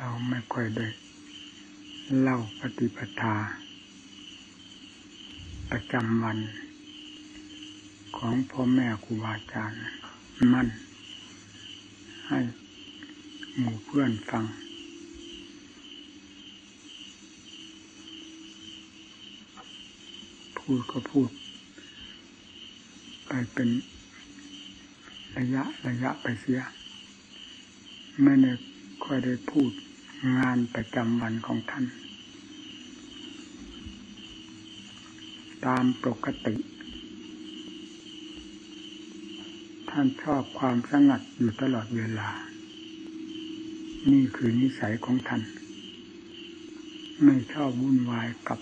เราไม่ค่อยได้เล่าปฏิปทา ประจำวัน ของพ่อแม่ครูบาอาจารย์มั่น ให้หมู่เพื่อนฟัง พูดก็พูด ไปเป็นระยะระยะไปเสีย ไม่ได้ค่อยได้พูด งานประจำวันของท่าน ตามปกติ ท่านชอบความสงัดอยู่ตลอดเวลา นี่คือนิสัยของท่าน ไม่ชอบวุ่นวายกับ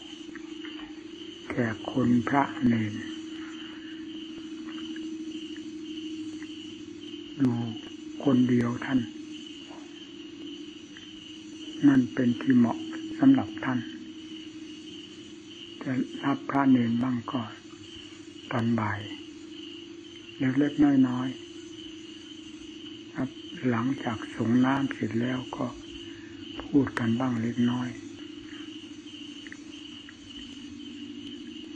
แขกคนพระเนรอยู่คนเดียวท่าน นั่นเป็นที่เหมาะสำหรับท่าน จะรับพระเนนบ้างก็ตอนบ่ายเล็กๆน้อยๆครับหลังจากสงน้ำเสร็จแล้วก็พูดกันบ้างเล็กน้อย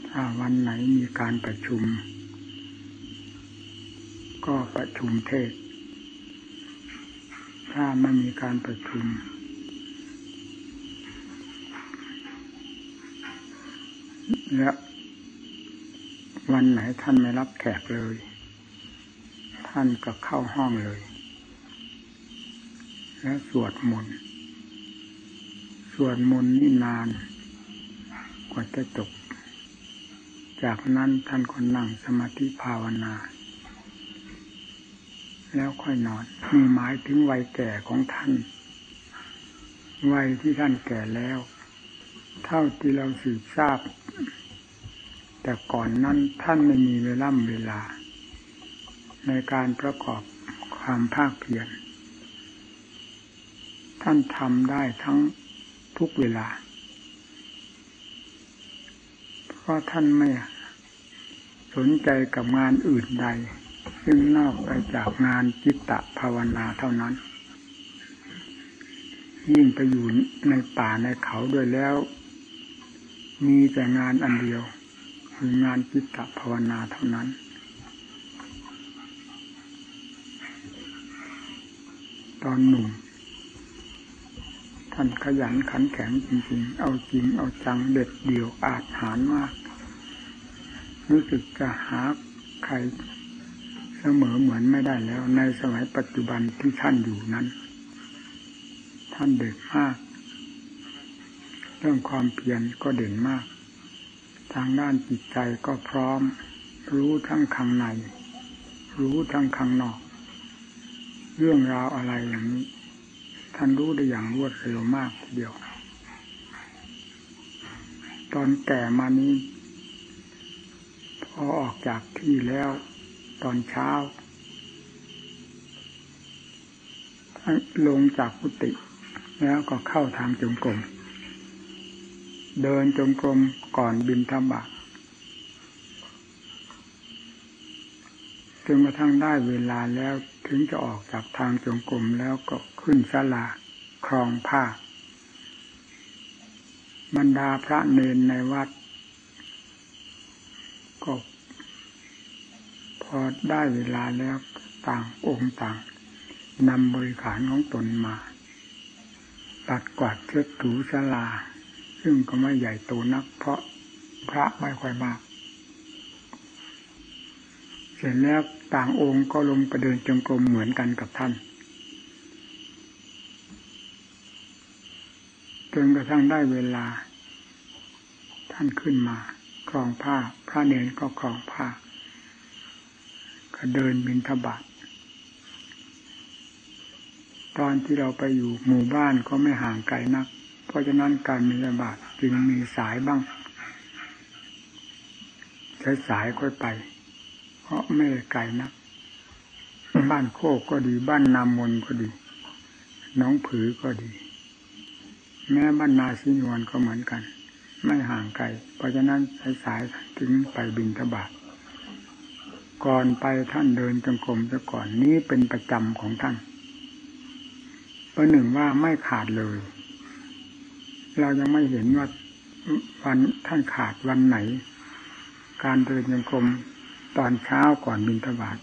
ถ้าวันไหนมีการประชุม ก็ประชุมเทศ ถ้าไม่มีการประชุม และวันไหนท่านไม่รับแขกเลย ท่านก็เข้าห้องเลย แล้วสวดมนต์สวดมนต์นี่นาน กว่าจะจบ จากนั้นท่านก็นั่งสมาธิภาวนา แล้วค่อยนอนมีหมายถึงวัยแก่ของท่าน วัยที่ท่านแก่แล้ว เท่าที่เราสืบทราบ แต่ก่อนนั้นท่านไม่มีเวลาเวลา ในการประกอบความภาคเพียรท่านทำได้ทั้งทุกเวลา เพราะท่านไม่สนใจกับงานอื่นใด ซึ่งนอกไปจากงานจิตตภาวนาเท่านั้น ยิ่งไปอยู่ในป่าในเขาด้วยแล้ว มีแต่งานอันเดียว คืองานจิตตภาวนาเท่านั้น ตอนหนุ่มท่านขยันขันแข็งจริงๆ เอาจริงเอาจังเด็ดเดี่ยวอาจหารมาก รู้สึกจะหาใครเสมอเหมือนไม่ได้แล้ว ในสมัยปัจจุบันที่ท่านอยู่นั้น ท่านเด็ดมาก เรื่องความเพียรก็เด่นมาก ทางด้านจิตใจก็พร้อม รู้ทั้งข้างใน รู้ทั้งข้างนอก เรื่องราวอะไรอย่างนี้ ท่านรู้ได้อย่างรวดเร็วมากทีเดียว ตอนแก่มานี้ พอออกจากที่แล้ว ตอนเช้าลงจากกุฏิแล้วก็เข้าทางจงกรม เดินจงกรมก่อนบินธบาตจนกระทั่งได้เวลาแล้วถึงจะออกจากทางจงกรมแล้วก็ขึ้นศาลาครองผ้า บรรดาพระเนนในวัด ก็พอได้เวลาแล้วต่างองค์ต่างนำบริขารของตนมา ตัดกวาดเช็ดถูศาลา ซึ่งก็ไม่ใหญ่โตนัก เพราะพระไม่ค่อยมาก เสร็จแล้วต่างองค์ก็ลงประเดินจงกรมเหมือนกันกับท่านจนกระทั่งได้เวลา ท่านขึ้นมาครองผ้า พระเนรก็ครองผ้า ก็เดินบินทบาทตอนที่เราไปอยู่หมู่บ้านก็ไม่ห่างไกลนัก เพราะฉะนั้นการมีระบาดจึงมีสายบ้างใช้สายค่อยไป เพราะไม่ไกลนักบ้านโคกก็ดี บ้านนามนก็ดี น้องผือก็ดี แม้บ้านนาชินวนก็เหมือนกัน ไม่ห่างไกล เพราะฉะนั้นใช้สายถึงไปบินทบาทก่อนไปท่านเดินจงกรมซะก่อนนี้เป็นประจำของท่านประหนึ่งว่าไม่ขาดเลย เรายังไม่เห็นว่าวันท่านขาดวันไหน การเดินยังกรมตอนเช้าก่อนบินทบาท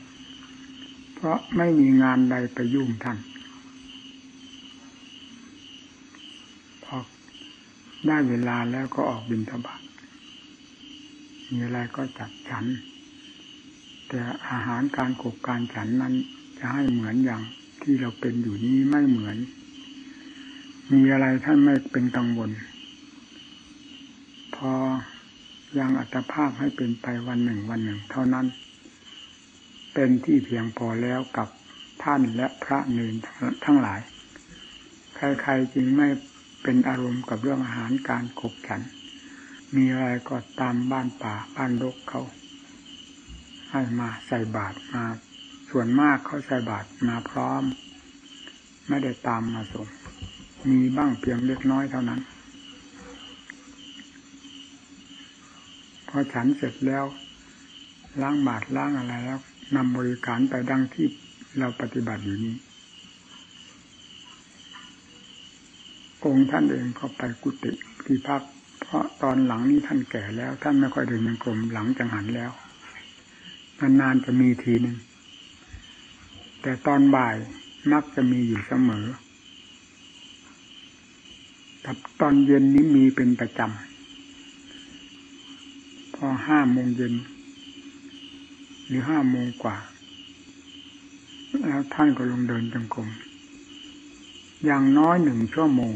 เพราะไม่มีงานใดไปยุ่งท่านพอได้เวลาแล้วก็ออกบินทบาทมีอะไรก็จัดฉัน แต่อาหารการกบการฉันนั้นจะให้เหมือนอย่างที่เราเป็นอยู่นี้ไม่เหมือน มีอะไรท่านไม่เป็นกังวล พอยังอัตภาพให้เป็นไปวันหนึ่งวันหนึ่ง เท่านั้น เป็นที่เพียงพอแล้วกับท่านและพระเนรทั้งหลาย ใครๆจึงไม่เป็นอารมณ์กับเรื่องอาหารการขบฉัน มีอะไรก็ตามบ้านป่าบ้านรกเขา ให้มาใส่บาตรมา ส่วนมากเขาใส่บาตรมาพร้อม ไม่ได้ตามมาส่ง มีบ้างเพียงเล็กน้อยเท่านั้น พอฉันเสร็จแล้ว ล้างบาตรล้างอะไรแล้วนำบริการไปดังที่เราปฏิบัติอยู่นี้ องค์ท่านเองก็ไปกุฏิที่พัก เพราะตอนหลังนี้ท่านแก่แล้ว ท่านไม่ค่อยเดินยังกรมหลังจังหันแล้วนานๆจะมีทีหนึ่งแต่ตอนบ่ายมักจะมีอยู่เสมอ ตอนเย็นนี้มีเป็นประจำ พอห้าโมงเย็น หรือห้าโมงกว่า แล้วท่านก็ลงเดินจงกรมอย่างน้อยหนึ่งชั่วโมง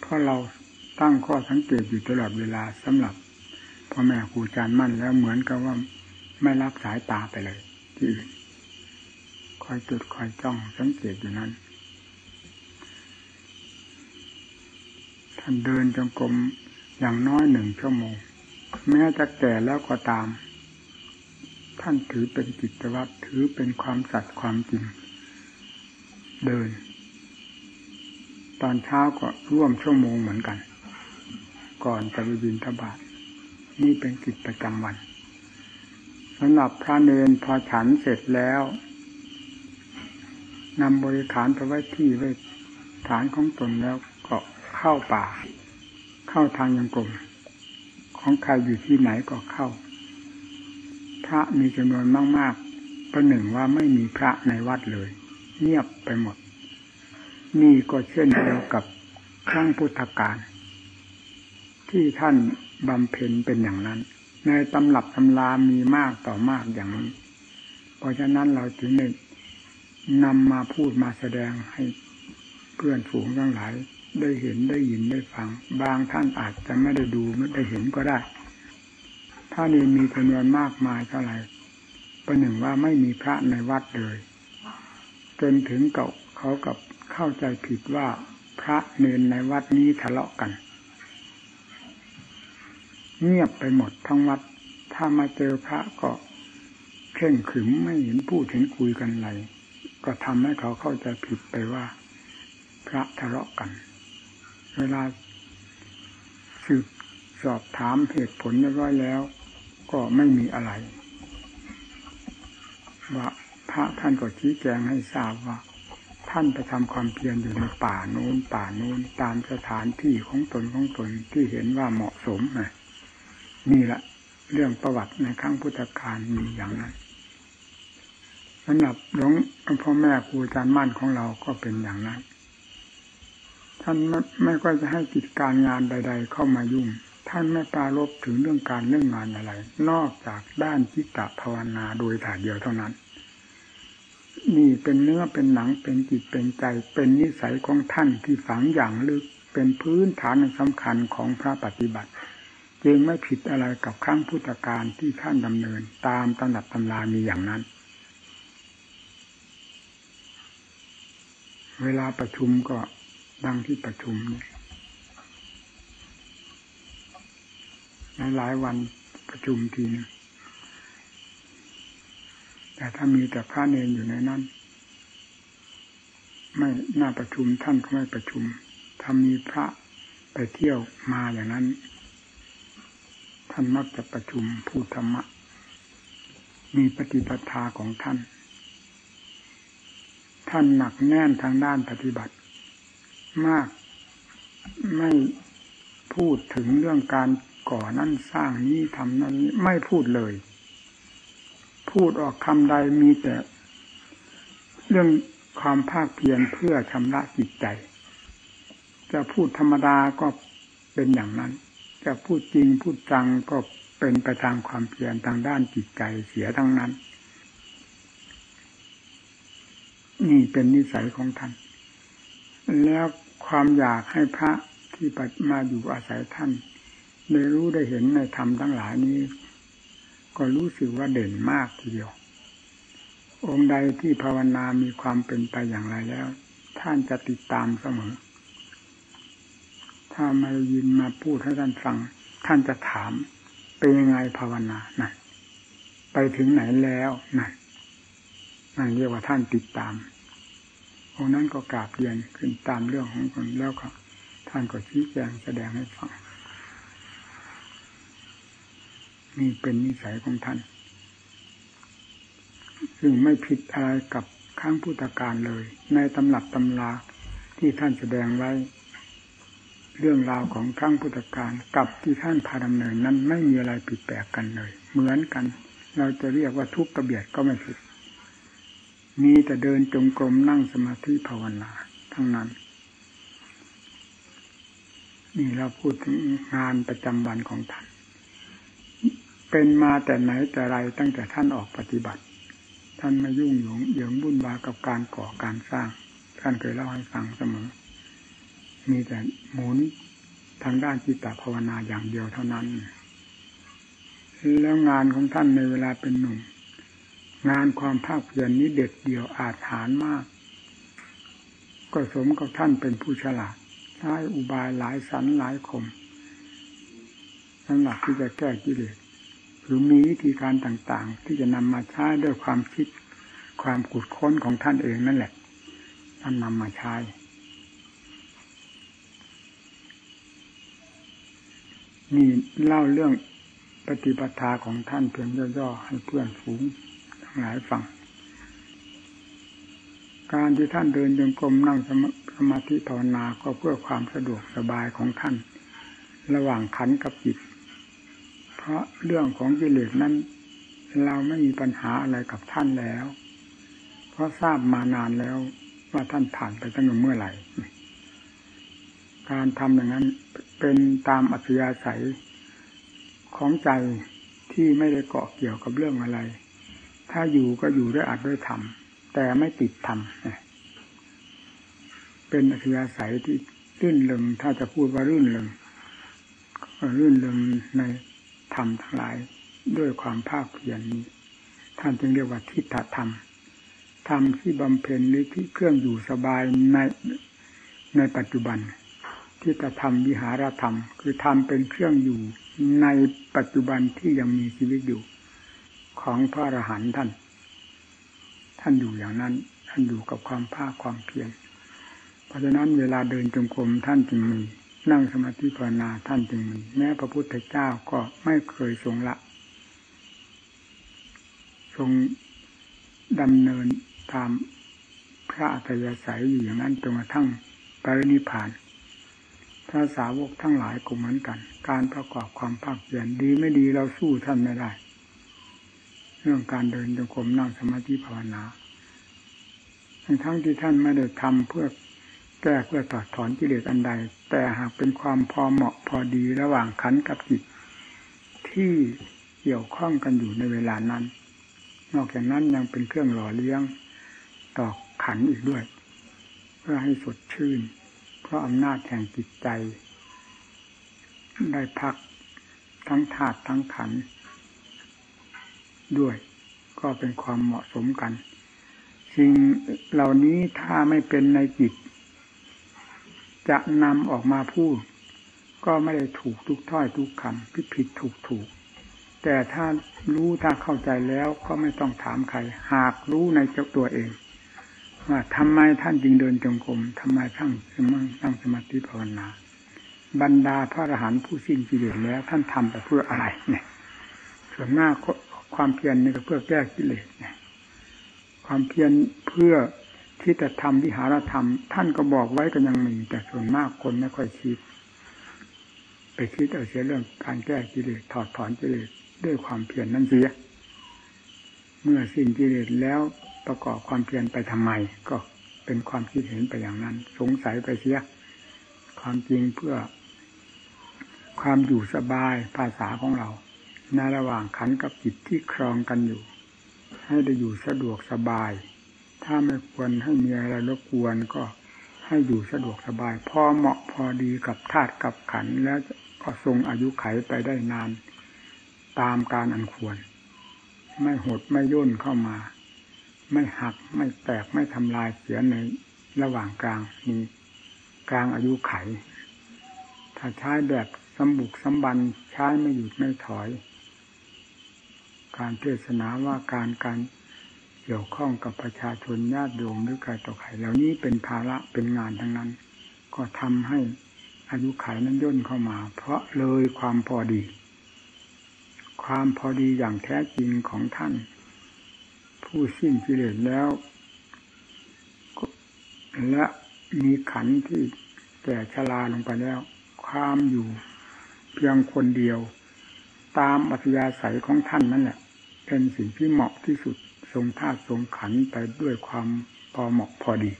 เพราะเราตั้งข้อสังเกตอยู่ตลอดเวลาสำหรับพ่อแม่ครูอาจารย์มั่นแล้วเหมือนกับว่าไม่รับสายตาไปเลยที่อื่นคอยจุดคอยจ้องสังเกตอยู่นั้น ท่านเดินจงกรมอย่างน้อยหนึ่งชั่วโมง แม้จะแก่แล้วก็ตาม ท่านถือเป็นกิจวัตรถือเป็นความสัตย์ความจริง เดิน ตอนเช้าก็ร่วมชั่วโมงเหมือนกัน ก่อนจะไปบินทบาทนี่เป็นกิจประจำวันสำหรับพระเนนพอฉันเสร็จแล้วนำบริขารไปไว้ที่ไว้ฐานของตนแล้ว เข้าป่า เข้าทางยังกลม ของใครอยู่ที่ไหนก็เข้า พระมีจำนวนมากๆประหนึ่งว่าไม่มีพระในวัดเลย เงียบไปหมด นี่ก็เช่นเดียวกับครั้งพุทธกาลที่ท่านบำเพ็ญเป็นอย่างนั้น ในตำรับตำรามีมากต่อมากอย่างนี้ เพราะฉะนั้นเราจึงได้นำมาพูดมาแสดงให้เพื่อนฝูงทั้งหลาย ได้เห็นได้ยินได้ฟัง บางท่านอาจจะไม่ได้ดูไม่ได้เห็นก็ได้ ถ้านี้มีจำนวนมากมายเท่าไหร่ประหนึ่งว่าไม่มีพระในวัดเลย จนถึงเก่าเขากับเข้าใจผิดว่าพระเนนในวัดนี้ทะเลาะกัน เงียบไปหมดทั้งวัด ถ้ามาเจอพระก็เข่งขึมไม่เห็นพูดเห็นคุยกันอะไรก็ทำให้เขาเข้าใจผิดไปว่า พระทะเลาะกัน เวลาสืบสอบถามเหตุผลเรียบร้อยแล้ว ก็ไม่มีอะไรว่าพระท่านก็ชี้แจงให้ทราบว่า ท่านไปทำความเพียรอยู่ในป่าโน้นป่าโน้นตามสถานที่ของตนของตนที่เห็นว่าเหมาะสมนะนี่แหละเรื่องประวัติในครั้งพุทธกาลมีอย่างนั้นสำหรับหลวงพ่อแม่ครูอาจารย์มั่นของเราก็เป็นอย่างนั้น ท่านไม่ไม่ก็จะให้กิจการงานใด ๆ เข้ามายุ่ง ท่านไม่ปรารบถึงเรื่องการเรื่องงานอะไร นอกจากด้านจิตตภาวนาโดยถ่ายเดียวเท่านั้น นี่เป็นเนื้อเป็นหนังเป็นจิตเป็นใจ เป็นนิสัยของท่านที่ฝังอย่างลึกเป็นพื้นฐานสำคัญของพระปฏิบัติ จึงไม่ผิดอะไรกับครั้งพุทธกาลที่ท่านดำเนินตามตำหนักตำรามีอย่างนั้นเวลาประชุมก็ ดังที่ประชุมเนี่ยหลายวันประชุมทีนึงแต่ถ้ามีแต่พระเนนอยู่ในนั้น ไม่น่าประชุมท่านก็ไม่ประชุม ถ้ามีพระไปเที่ยวมาอย่างนั้น ท่านมักจะประชุมพูดธรรมะ มีปฏิปทาของท่าน ท่านหนักแน่นทางด้านปฏิบัติ มาก ไม่พูดถึงเรื่องการก่อนั่นสร้างนี้ทำนั้นไม่พูดเลย พูดออกคำใดมีแต่ เรื่องความภาคเพียรเพื่อชำระจิตใจ จะพูดธรรมดาก็เป็นอย่างนั้น จะพูดจริงพูดจังก็เป็นไปตามความเพียรทางด้านจิตใจเสียทั้งนั้น นี่เป็นนิสัยของท่าน แล้วความอยากให้พระที่มาอยู่อาศัยท่านได้รู้ได้เห็นในธรรมทั้งหลายนี้ ก็รู้สึกว่าเด่นมากทีเดียว องค์ใดที่ภาวนามีความเป็นไปอย่างไรแล้ว ท่านจะติดตามเสมอ ถ้ามายินมาพูดให้ท่านฟัง ท่านจะถามเป็นยังไงภาวนานั่นไปถึงไหนแล้วนั่นนั่นเรียกว่าท่านติดตาม องนั้นก็กราบเรียนขึ้นตามเรื่องของคนแล้วก็ท่านก็ชี้แจงแสดงให้ฟังนี่เป็นนิสัยของท่าน ซึ่งไม่ผิดอะไรกับข้างพุทธการเลย ในตำหนักตำราที่ท่านแสดงไว้ เรื่องราวของข้างพุทธการกับที่ท่านพาดำเนินนั้นไม่มีอะไรผิดแปลกกันเลย เหมือนกัน เราจะเรียกว่าทุกข์กระเบียดก็ไม่ผิด มีแต่เดินจงกรมนั่งสมาธิภาวนาทั้งนั้น นี่เราพูดถึงงานประจำวันของท่าน เป็นมาแต่ไหนแต่ไรตั้งแต่ท่านออกปฏิบัติ ท่านไม่ยุ่งหยงเหยิงบุ่นวายกับการก่อการสร้าง ท่านเคยเล่าให้ฟังเสมอ มีแต่หมุนทางด้านจิตตภาวนาอย่างเดียวเท่านั้น แล้วงานของท่านในเวลาเป็นหนุ่ม งานความภาคเพียรนนี้เด็ดเดี่ยวอาจหารมาก ก็สมกับท่านเป็นผู้ฉลาดใช้อุบายหลายสันหลายคมสำหรับที่จะแก้กิเลสหรือมีวิธีการต่างๆ ที่จะนำมาใช้ด้วยความคิดความขุดค้นของท่านเองนั่นแหละท่านนำมาใช้นี่เล่าเรื่องปฏิปทาของท่านเพียงย่อๆให้เพื่อนฝูง หลายฟัง การที่ท่านเดินจงกรมนั่งสมาธิภาวนาก็เพื่อความสะดวกสบายของท่าน ระหว่างขันกับจิต เพราะเรื่องของกิเลสนั้น เราไม่มีปัญหาอะไรกับท่านแล้ว เพราะทราบมานานแล้วว่าท่านผ่านไปตั้งแต่เมื่อไหร่ การทำอย่างนั้นเป็นตามอัธยาศัยของใจที่ไม่ได้เกาะเกี่ยวกับเรื่องอะไร ถ้าอยู่ก็อยู่ด้วยอัดด้วยธรรมแต่ไม่ติดธรรมเป็นอัธยาศัยที่รื่นเริงถ้าจะพูดว่ารื่นเริงรื่นเริงในธรรมทั้งหลายด้วยความภาคเพียรนี้ท่านจึงเรียกว่าทิฏฐธรรมธรรมที่บำเพ็ญหรือที่เครื่องอยู่สบายในในปัจจุบันทิฏฐธรรมวิหารธรรม คือธรรมเป็นเครื่องอยู่ในปัจจุบันที่ยังมีชีวิตอยู่ ของพระอรหันต์ท่าน ท่านอยู่อย่างนั้น ท่านอยู่กับความภาคความเพียรเพราะฉะนั้นเวลาเดินจงกรมท่านจึงมีนั่งสมาธิภาวนาท่านจึงมีแม้พระพุทธเจ้าก็ไม่เคยทรงละ ทรงดำเนินตามพระอัตยาศัยอยู่อย่างนั้นจนกระทั่งปรินิพาน พระสาวกทั้งหลายก็เหมือนกัน การประกอบความภาคเพียรดีไม่ดีเราสู้ท่านไม่ได้ เรื่องการเดินจงกรมนั่งสมาธิภาวนาทั้งที่ท่านไม่ได้ทำเพื่อแก้เพื่อตัดถอนกิเลสอันใด แต่หากเป็นความพอเหมาะพอดีระหว่างขันกับจิต ที่เกี่ยวข้องกันอยู่ในเวลานั้น นอกจากนั้นยังเป็นเครื่องหล่อเลี้ยงต่อขันอีกด้วย เพื่อให้สดชื่น เพราะอำนาจแห่งจิตใจ ได้พักทั้งธาตุทั้งขัน ด้วย ก็เป็นความเหมาะสมกัน สิ่งเหล่านี้ถ้าไม่เป็นในจิต จะนำออกมาพูด ก็ไม่ได้ถูกทุกถ้อยทุกคำผิดผิดถูกถูกแต่ถ้ารู้ถ้าเข้าใจแล้วก็ไม่ต้องถามใคร หากรู้ในเจ้าตัวเอง ว่าทำไมท่านจึงเดินจงกรมทำไมท่านจึงนั่งสมาธิภาวนาบรรดาพระอรหันต์ผู้สิ้นกิเลสแล้วท่านทำไปเพื่ออะไรเนี่ย ส่วนมาก ความเพียรนี่ก็เพื่อแก้กิเลสนะความเพียรเพื่อคิดแต่ทำวิหารธรรม ท่านก็บอกไว้ก็ยังมี แต่ส่วนมากคนไม่ค่อยคิด ไปคิดเอาเสียเรื่องการแก้กิเลสถอดถอนกิเลสด้วยความเพียรนนั่นเสีย เมื่อสิ้นกิเลสแล้วประกอบความเพียรไปทำไม ก็เป็นความคิดเห็นไปอย่างนั้น สงสัยไปเสีย ความจริงเพื่อความอยู่สบายภาษาของเรา ในระหว่างขันกับจิตที่ครองกันอยู่ ให้ได้อยู่สะดวกสบาย ถ้าไม่ควรให้มีอะไรรบกวนก็ให้อยู่สะดวกสบาย พอเหมาะพอดีกับธาตุกับขันแล้วก็ทรงอายุไขไปได้นาน ตามการอันควร ไม่หดไม่ย่นเข้ามา ไม่หักไม่แตกไม่ทำลายเสียในระหว่างกลางนี้กลางอายุไข ถ้าใช้แบบสมบุกสมบันใช้ไม่หยุดไม่ถอย การเทศนาว่าการการเกี่ยวข้องกับประชาชนญาติโยมหรือใครต่อใครเหล่านี้เป็นภาระเป็นงานทั้งนั้น ก็ทำให้อายุขัยนั้นย่นเข้ามา เพราะเลยความพอดี ความพอดีอย่างแท้จริงของท่าน ผู้สิ้นกิเลสแล้วและมีขันที่แก่ชราลงไปแล้ว ความอยู่เพียงคนเดียว ตามอัธยาศัยของท่านนั่นแหละ เป็นสิ่งที่เหมาะที่สุดทรงท่าทรงขันไปด้วยความพอเหมาะพอดี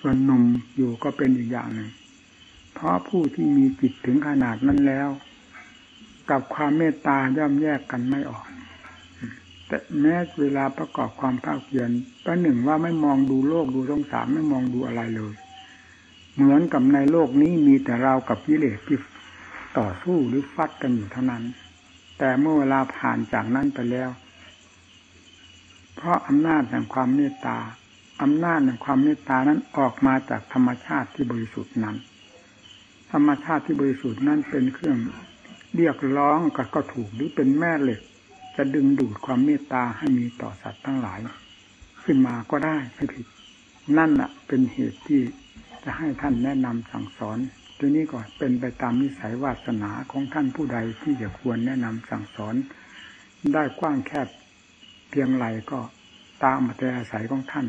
ส่วนหนุ่มอยู่ก็เป็นอีกอย่างหนึ่ง เพราะผู้ที่มีจิตถึงขนาดนั้นแล้ว กับความเมตตาย่อมแยกกันไม่ออก แต่แม้เวลาประกอบความภาคเพียรประหนึ่งว่าไม่มองดูโลกดูสงสารไม่มองดูอะไรเลย เหมือนกับในโลกนี้มีแต่เรากับกิเลสที่ต่อสู้หรือฟัดกันอยู่เท่านั้น แต่เมื่อเวลาผ่านจากนั้นไปแล้ว เพราะอำนาจแห่งความเมตตาอำนาจแห่งความเมตตานั้นออกมาจากธรรมชาติที่บริสุทธิ์นั้น ธรรมชาติที่บริสุทธิ์นั้นเป็นเครื่องเรียกร้องก็ก็ถูกหรือเป็นแม่เหล็ก จะดึงดูดความเมตตาให้มีต่อสัตว์ทั้งหลาย ขึ้นมาก็ได้ไม่ผิด นั่นแหะเป็นเหตุที่จะให้ท่านแนะนำสั่งสอน ทีนี้ก็เป็นไปตามนิสัยวาสนาของท่านผู้ใดที่จะควรแนะนำสั่งสอน ได้กว้างแคบเพียงไรก็ตามอัตยาศัยของท่าน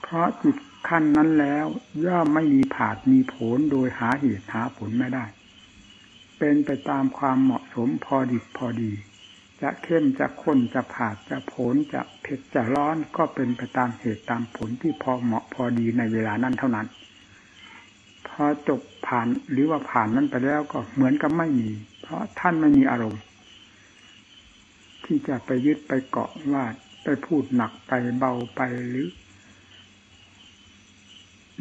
เพราะจิตขั้นนั้นแล้วย่อมไม่มีผาดมีผลโดยหาเหตุหาผลไม่ได้ เป็นไปตามความเหมาะสมพอดีพอดี จะเข้มจะข้นจะผาดจะผลจะเผ็ดจะร้อนก็เป็นไปตามเหตุตามผลที่พอเหมาะพอดีในเวลานั้นเท่านั้น พอจบผ่านหรือว่าผ่านนั้นไปแล้วก็เหมือนกับไม่มี เพราะท่านไม่มีอารมณ์ ที่จะไปยึดไปเกาะว่าไปพูดหนักไปเบาไปหรือ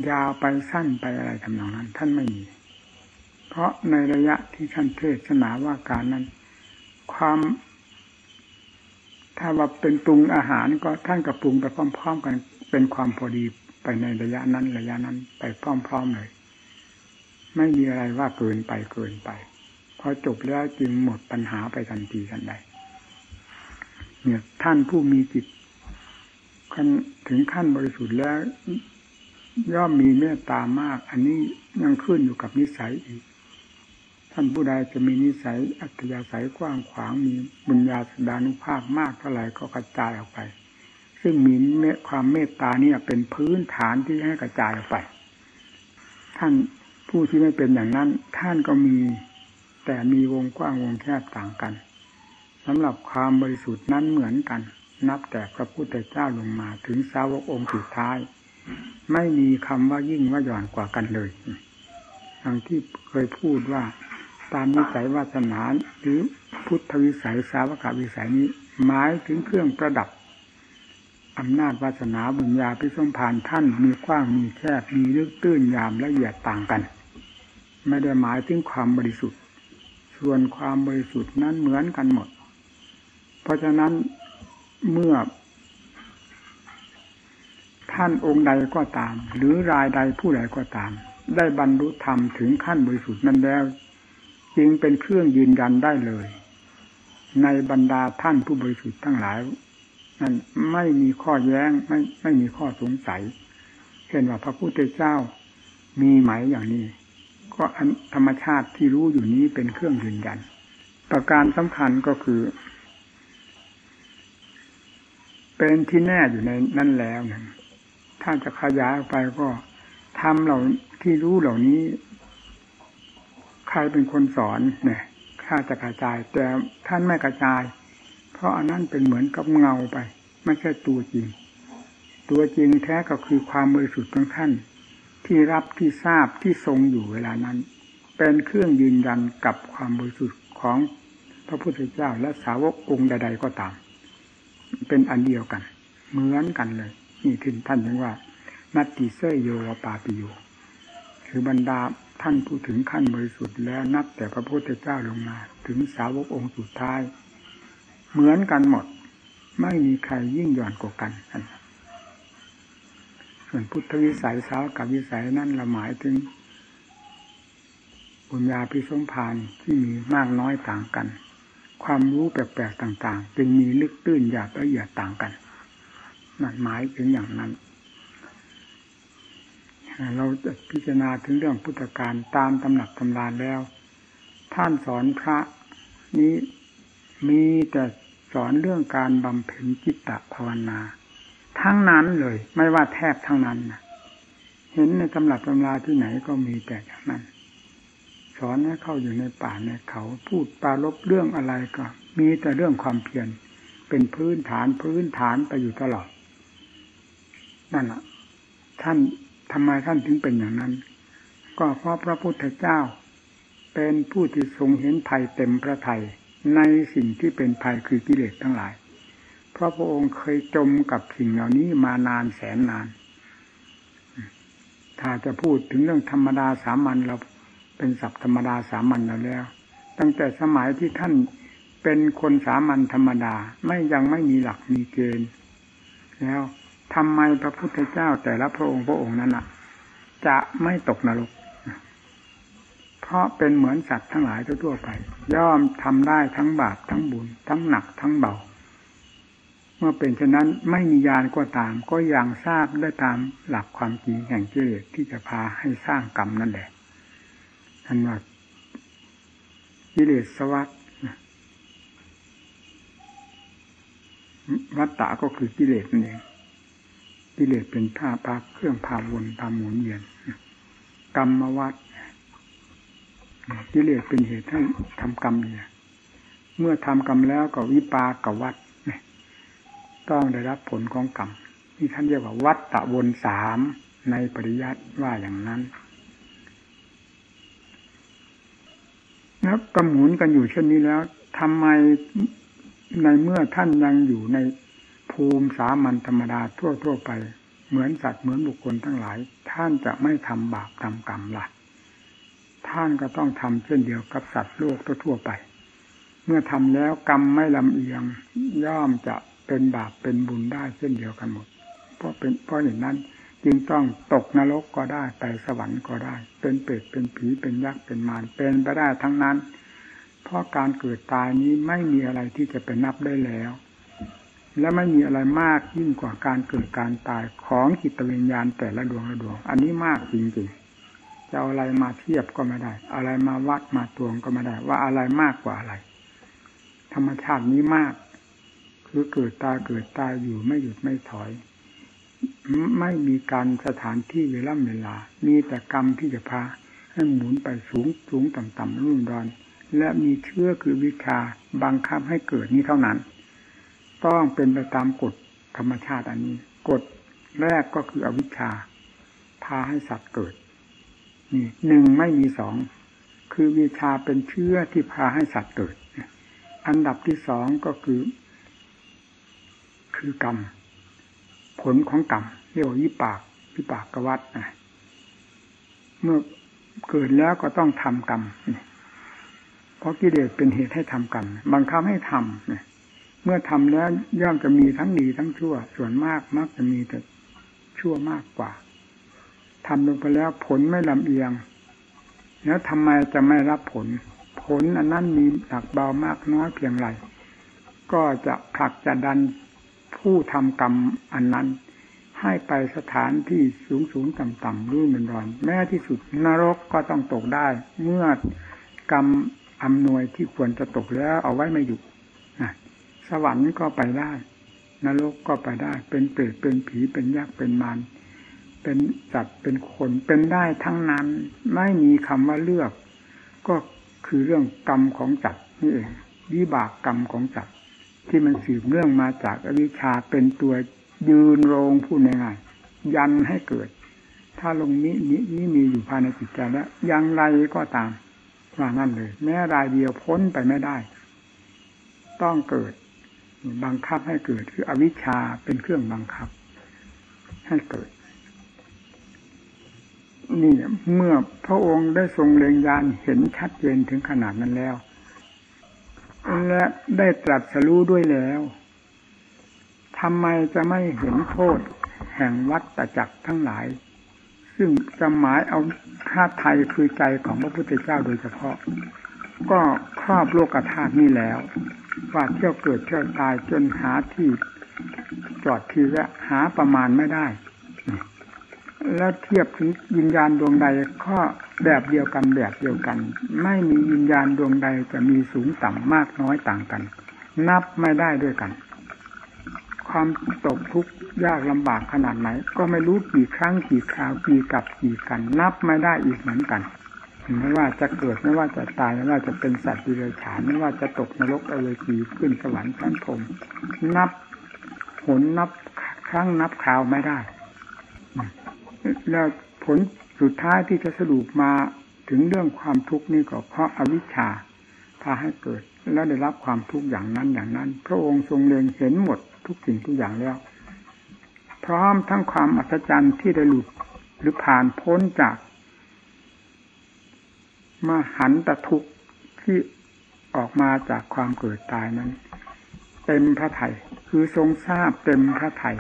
ยาวไปสั้นไปอะไรทำนองนั้น ท่านไม่มี เพราะในระยะที่ท่านเทศนาว่าการนั้น ความ ถ้าว่าเป็นปรุงอาหารก็ท่านกับปรุงไปพร้อม ๆ กันเป็นความพอดีไปในระยะนั้น ระยะนั้น ไปพร้อม ๆ เลย ไม่มีอะไรว่าเกินไปเกินไปพอจบแล้วจึงหมดปัญหาไปทันทีทันใดเนี่ยท่านผู้มีจิตถึงขั้นบริสุทธิ์แล้ว ย่อมมีเมตตามาก อันนี้ยังขึ้นอยู่กับนิสัยอีก ท่านผู้ใดจะมีนิสัยอัตยาศัยกว้างขวางมีบุญญาสดานุภาพมากเท่าไหร่ก็กระจายออกไป ซึ่งมีความเมตตาเนี่ยเป็นพื้นฐานที่ให้กระจายออกไป ท่าน ผู้ที่ไม่เป็นอย่างนั้น ท่านก็มีแต่มีวงกว้างวงแคบต่างกันสำหรับความบริสุทธิ์นั้นเหมือนกัน นับแต่พระพุทธเจ้าลงมาถึงสาวกองค์สุดท้าย ไม่มีคำว่ายิ่งว่าหย่อนกว่ากันเลยอย่างที่เคยพูดว่าตามนิสัยวาสนาหรือพุทธวิสัยสาวกวิสัยนี้ หมายถึงเครื่องประดับอำนาจวาสนาบุญญาพิสมพานท่านมีกว้างมีแคบมีลึกตื้นยามละเอียดต่างกัน ไม่ได้หมายถึงความบริสุทธิ์ ส่วนความบริสุทธิ์นั้นเหมือนกันหมด เพราะฉะนั้นเมื่อ ท่านองค์ใดก็ตาม หรือรายใดผู้ใดก็ตาม ได้บรรลุธรรมถึงขั้นบริสุทธิ์นั้นแล้ว จึงเป็นเครื่องยืนยันได้เลย ในบรรดาท่านผู้บริสุทธิ์ทั้งหลายนั้นไม่มีข้อแย้งไม่ไม่มีข้อสงสัย เช่นว่าพระพุทธเจ้ามีไหมอย่างนี้ ก็ธรรมชาติที่รู้อยู่นี้เป็นเครื่องยืนยัน ประการสำคัญก็คือ เป็นที่แน่อยู่ในนั่นแล้วนะถ้าจะขยายออกไปก็ทำเหล่าที่รู้เหล่านี้ ใครเป็นคนสอนเนี่ยถ้าจะกระจาย แต่ท่านไม่กระจาย เพราะอันนั้นเป็นเหมือนกับเงาไป ไม่ใช่ตัวจริง ตัวจริงแท้ก็คือความบริสุทธิ์ของท่าน ที่รับที่ทราบที่ทรงอยู่เวลานั้น เป็นเครื่องยืนยันกับความบริสุทธิ์ของพระพุทธเจ้าและสาวกองค์ใด ๆ ก็ตาม เป็นอันเดียวกัน เหมือนกันเลย นี่ถึงท่านถึงว่านัตติเซโยวปาปิโยคือบรรดาท่านผู้ถึงขั้นบริสุทธิ์แล้วนับแต่พระพุทธเจ้าลงมา ถึงสาวกองค์สุดท้าย เหมือนกันหมด ไม่มีใครยิ่งหย่อนกว่ากัน ส่วนพุทธวิสัยสาวกับวิสัยนั่นละหมายถึงบุญญาพิสมพานที่มีมากน้อยต่างกัน ความรู้แปลกๆต่าง ๆ จึงมีลึกตื้นหยาบละเอียดต่างกันนั่นหมายถึงอย่างนั้น เราจะพิจารณาถึงเรื่องพุทธการตามตำหนักตำราแล้ว ท่านสอนพระนี้มีแต่สอนเรื่องการบำเพ็ญจิตตภาวนา ทั้งนั้นเลย ไม่ว่าแทบทั้งนั้นนะเห็นในตำหนักตำราที่ไหนก็มีแต่อย่างนั้น สอนให้เข้าอยู่ในป่าในเขาพูดปาลบเรื่องอะไรก็ มีแต่เรื่องความเพียรเป็นพื้นฐานพื้นฐานไปอยู่ตลอด นั่นแหละท่านทำไมท่านถึงเป็นอย่างนั้น ก็เพราะพระพุทธเจ้า เป็นผู้ที่ทรงเห็นภัยเต็มพระทัยในสิ่งที่เป็นภัยคือกิเลสทั้งหลาย ราะพระองค์เคยจมกับสิ่งเหล่านี้มานานแสนนาน ถ้าจะพูดถึงเรื่องธรรมดาสามัญเราเป็นศัพท์ธรรมดาสามัญเราแล้ว ตั้งแต่สมัยที่ท่านเป็นคนสามัญธรรมดาไม่ยังไม่มีหลักมีเกณฑ์ แล้วทำไมพระพุทธเจ้าแต่ละพระองค์พระองค์นั้นอะ จะไม่ตกนรก เพราะเป็นเหมือนสัตว์ทั้งหลายทั่วไป ย่อมทำได้ทั้งบาปทั้งบุญ ทั้งหนักทั้งเบา เมื่อเป็นเช่นนั้นไม่มียานก็ตาม ก็ยังทราบได้ตามหลักความจริงแห่งกิเลสที่จะพาให้สร้างกรรมนั่นแหละท่านว่ากิเลสสวัสดวัตตะก็คือกิเลสนั่นเองกิเลสเป็นผ้าปาเครื่องพาวนพาหมุนเวียนกรรมวัดกิเลสเป็นเหตุให้ทำกรรมเนี่ย เมื่อทำกรรมแล้วก็วิปากวัด ต้องได้รับผลของกรรมที่ท่านเรียกว่าวัดตะวนสามในปริยัติว่าอย่างนั้นแล้วกำหมุนกันอยู่เช่นนี้แล้วทำไมในเมื่อท่านยังอยู่ในภูมิสามัญธรรมดาทั่วๆไป เหมือนสัตว์เหมือนบุคคลทั้งหลาย ท่านจะไม่ทำบาปทำกรรมละท่านก็ต้องทำเช่นเดียวกับสัตว์โลกทั่วๆไป เมื่อทำแล้วกรรมไม่ลำเอียง ย่อมจะ เป็นบาปเป็นบุญได้เช่นเดียวกันหมด เพราะเป็นเพราะอย่างนั้นจึงต้องตกนรกก็ได้ไปสวรรค์ก็ได้ เป็นเปรตเป็นผีเป็นยักษ์เป็นมารเป็นไปได้ทั้งนั้น เพราะการเกิดตายนี้ไม่มีอะไรที่จะเป็นนับได้แล้ว และไม่มีอะไรมากยิ่งกว่าการเกิดการตายของจิตวิญญาณแต่ละดวงละดวง อันนี้มากจริงๆจะเอาอะไรมาเทียบก็ไม่ได้ อะไรมาวัดมาตวงก็ไม่ได้ ว่าอะไรมากกว่าอะไร ธรรมชาตินี้มาก คือเกิดตาเกิดตายอยู่ไม่หยุดไม่ถอย ไม่มีการสถานที่เวลาเวลา มีแต่กรรมที่จะพา ให้หมุนไปสูงสูงต่ำต่ำรุ่นดอน และมีเชื่อคือวิชาบังคับให้เกิดนี้เท่านั้น ต้องเป็นไปตามกฎธรรมชาติอันนี้ กฎแรกก็คืออวิชชา พาให้สัตว์เกิด นี่หนึ่งไม่มีสองคือวิชาเป็นเชื้อที่พาให้สัตว์เกิด อันดับที่สองก็คือ คือกรรม ผลของกรรมเรียกว่าวิปากวิปากกวัตนะเมื่อเกิดแล้วก็ต้องทำกรรมเพราะกิเลสเป็นเหตุให้ทำกรรมบังคับให้ทำเนี่ยเมื่อทำแล้วย่อมจะมีทั้งดีทั้งชั่ว ส่วนมากมักจะมีแต่ชั่วมากกว่าทำลงไปแล้วผลไม่ลำเอียง แล้วทำไมจะไม่รับผล ผลอันนั้นมีหนักเบามากน้อยเพียงไรก็จะผลักจะดัน ผู้ทำกรรมอันนั้น ให้ไปสถานที่สูงสูงต่ำต่ำรุ่นเป็นรอนแม้ที่สุดนรกก็ต้องตกได้ เมื่อกรรมอำนวยที่ควรจะตกแล้วเอาไว้ไม่อยู่สวรรค์ก็ไปได้ นรกก็ไปได้ เป็นเปรตเป็นผีเป็นยักษ์เป็นมารเป็นจัดเป็นคนเป็นได้ทั้งนั้น ไม่มีคำว่าเลือก ก็คือเรื่องกรรมของจัดนี่เองวิบากกรรมของจัด ที่มันสืบเนื่องมาจากอวิชชาเป็นตัวยืนโรงพูดง่ายๆยันให้เกิด ถ้าลงนี้นี้นี้มีอยู่ภายในจิตใจแล้วยังไรก็ตามว่านั่นเลย แม้รายเดียวพ้นไปไม่ได้ ต้องเกิด บังคับให้เกิด คืออวิชชาเป็นเครื่องบังคับ ให้เกิด นี่เมื่อพระองค์ได้ทรงเล็งยานเห็นชัดเจนถึงขนาดนั้นแล้ว และได้ตรัสรู้ด้วยแล้วทำไมจะไม่เห็นโทษแห่งวัฏจักรทั้งหลาย ซึ่งจะหมายเอาค่าไทยคือใจของพระพุทธเจ้าโดยเฉพาะ ก็ครอบโลกธาตุนี้แล้ว ว่าเที่ยวเกิดเที่ยวตายจนหาที่จอดทีและหาประมาณไม่ได้ แล้วเทียบถึงวิญญาณดวงใดข้อแบบเดียวกันแบบเดียวกัน ไม่มีวิญญาณดวงใดจะมีสูงต่ำมากน้อยต่างกัน นับไม่ได้ด้วยกัน ความตกทุกข์ยากลำบากขนาดไหน ก็ไม่รู้กี่ครั้งกี่คราวกี่กับกี่กัน นับไม่ได้อีกเหมือนกันไม่ว่าจะเกิดไม่ว่าจะตายไม่ว่าจะเป็นสัตว์ดิเรกชันไม่ว่าจะตกนรกอเวจีขึ้นสวรรค์ชั้นพรมนับผลนับครั้งนับคราวไม่ได้ แล้วผลสุดท้ายที่จะสรุปมาถึงเรื่องความทุกข์นี่ก็เพราะอวิชชาพาให้เกิด แล้วได้รับความทุกข์อย่างนั้นอย่างนั้น พระองค์ทรงเล็งเห็นหมดทุกสิ่งทุกอย่างแล้ว พร้อมทั้งความอัศจรรย์ที่ได้หลุดหรือผ่านพ้นจากมาหันตะทุกข์ที่ออกมาจากความเกิดตายนั้น เต็มพระไถ่คือทรงทราบเต็มพระไถ่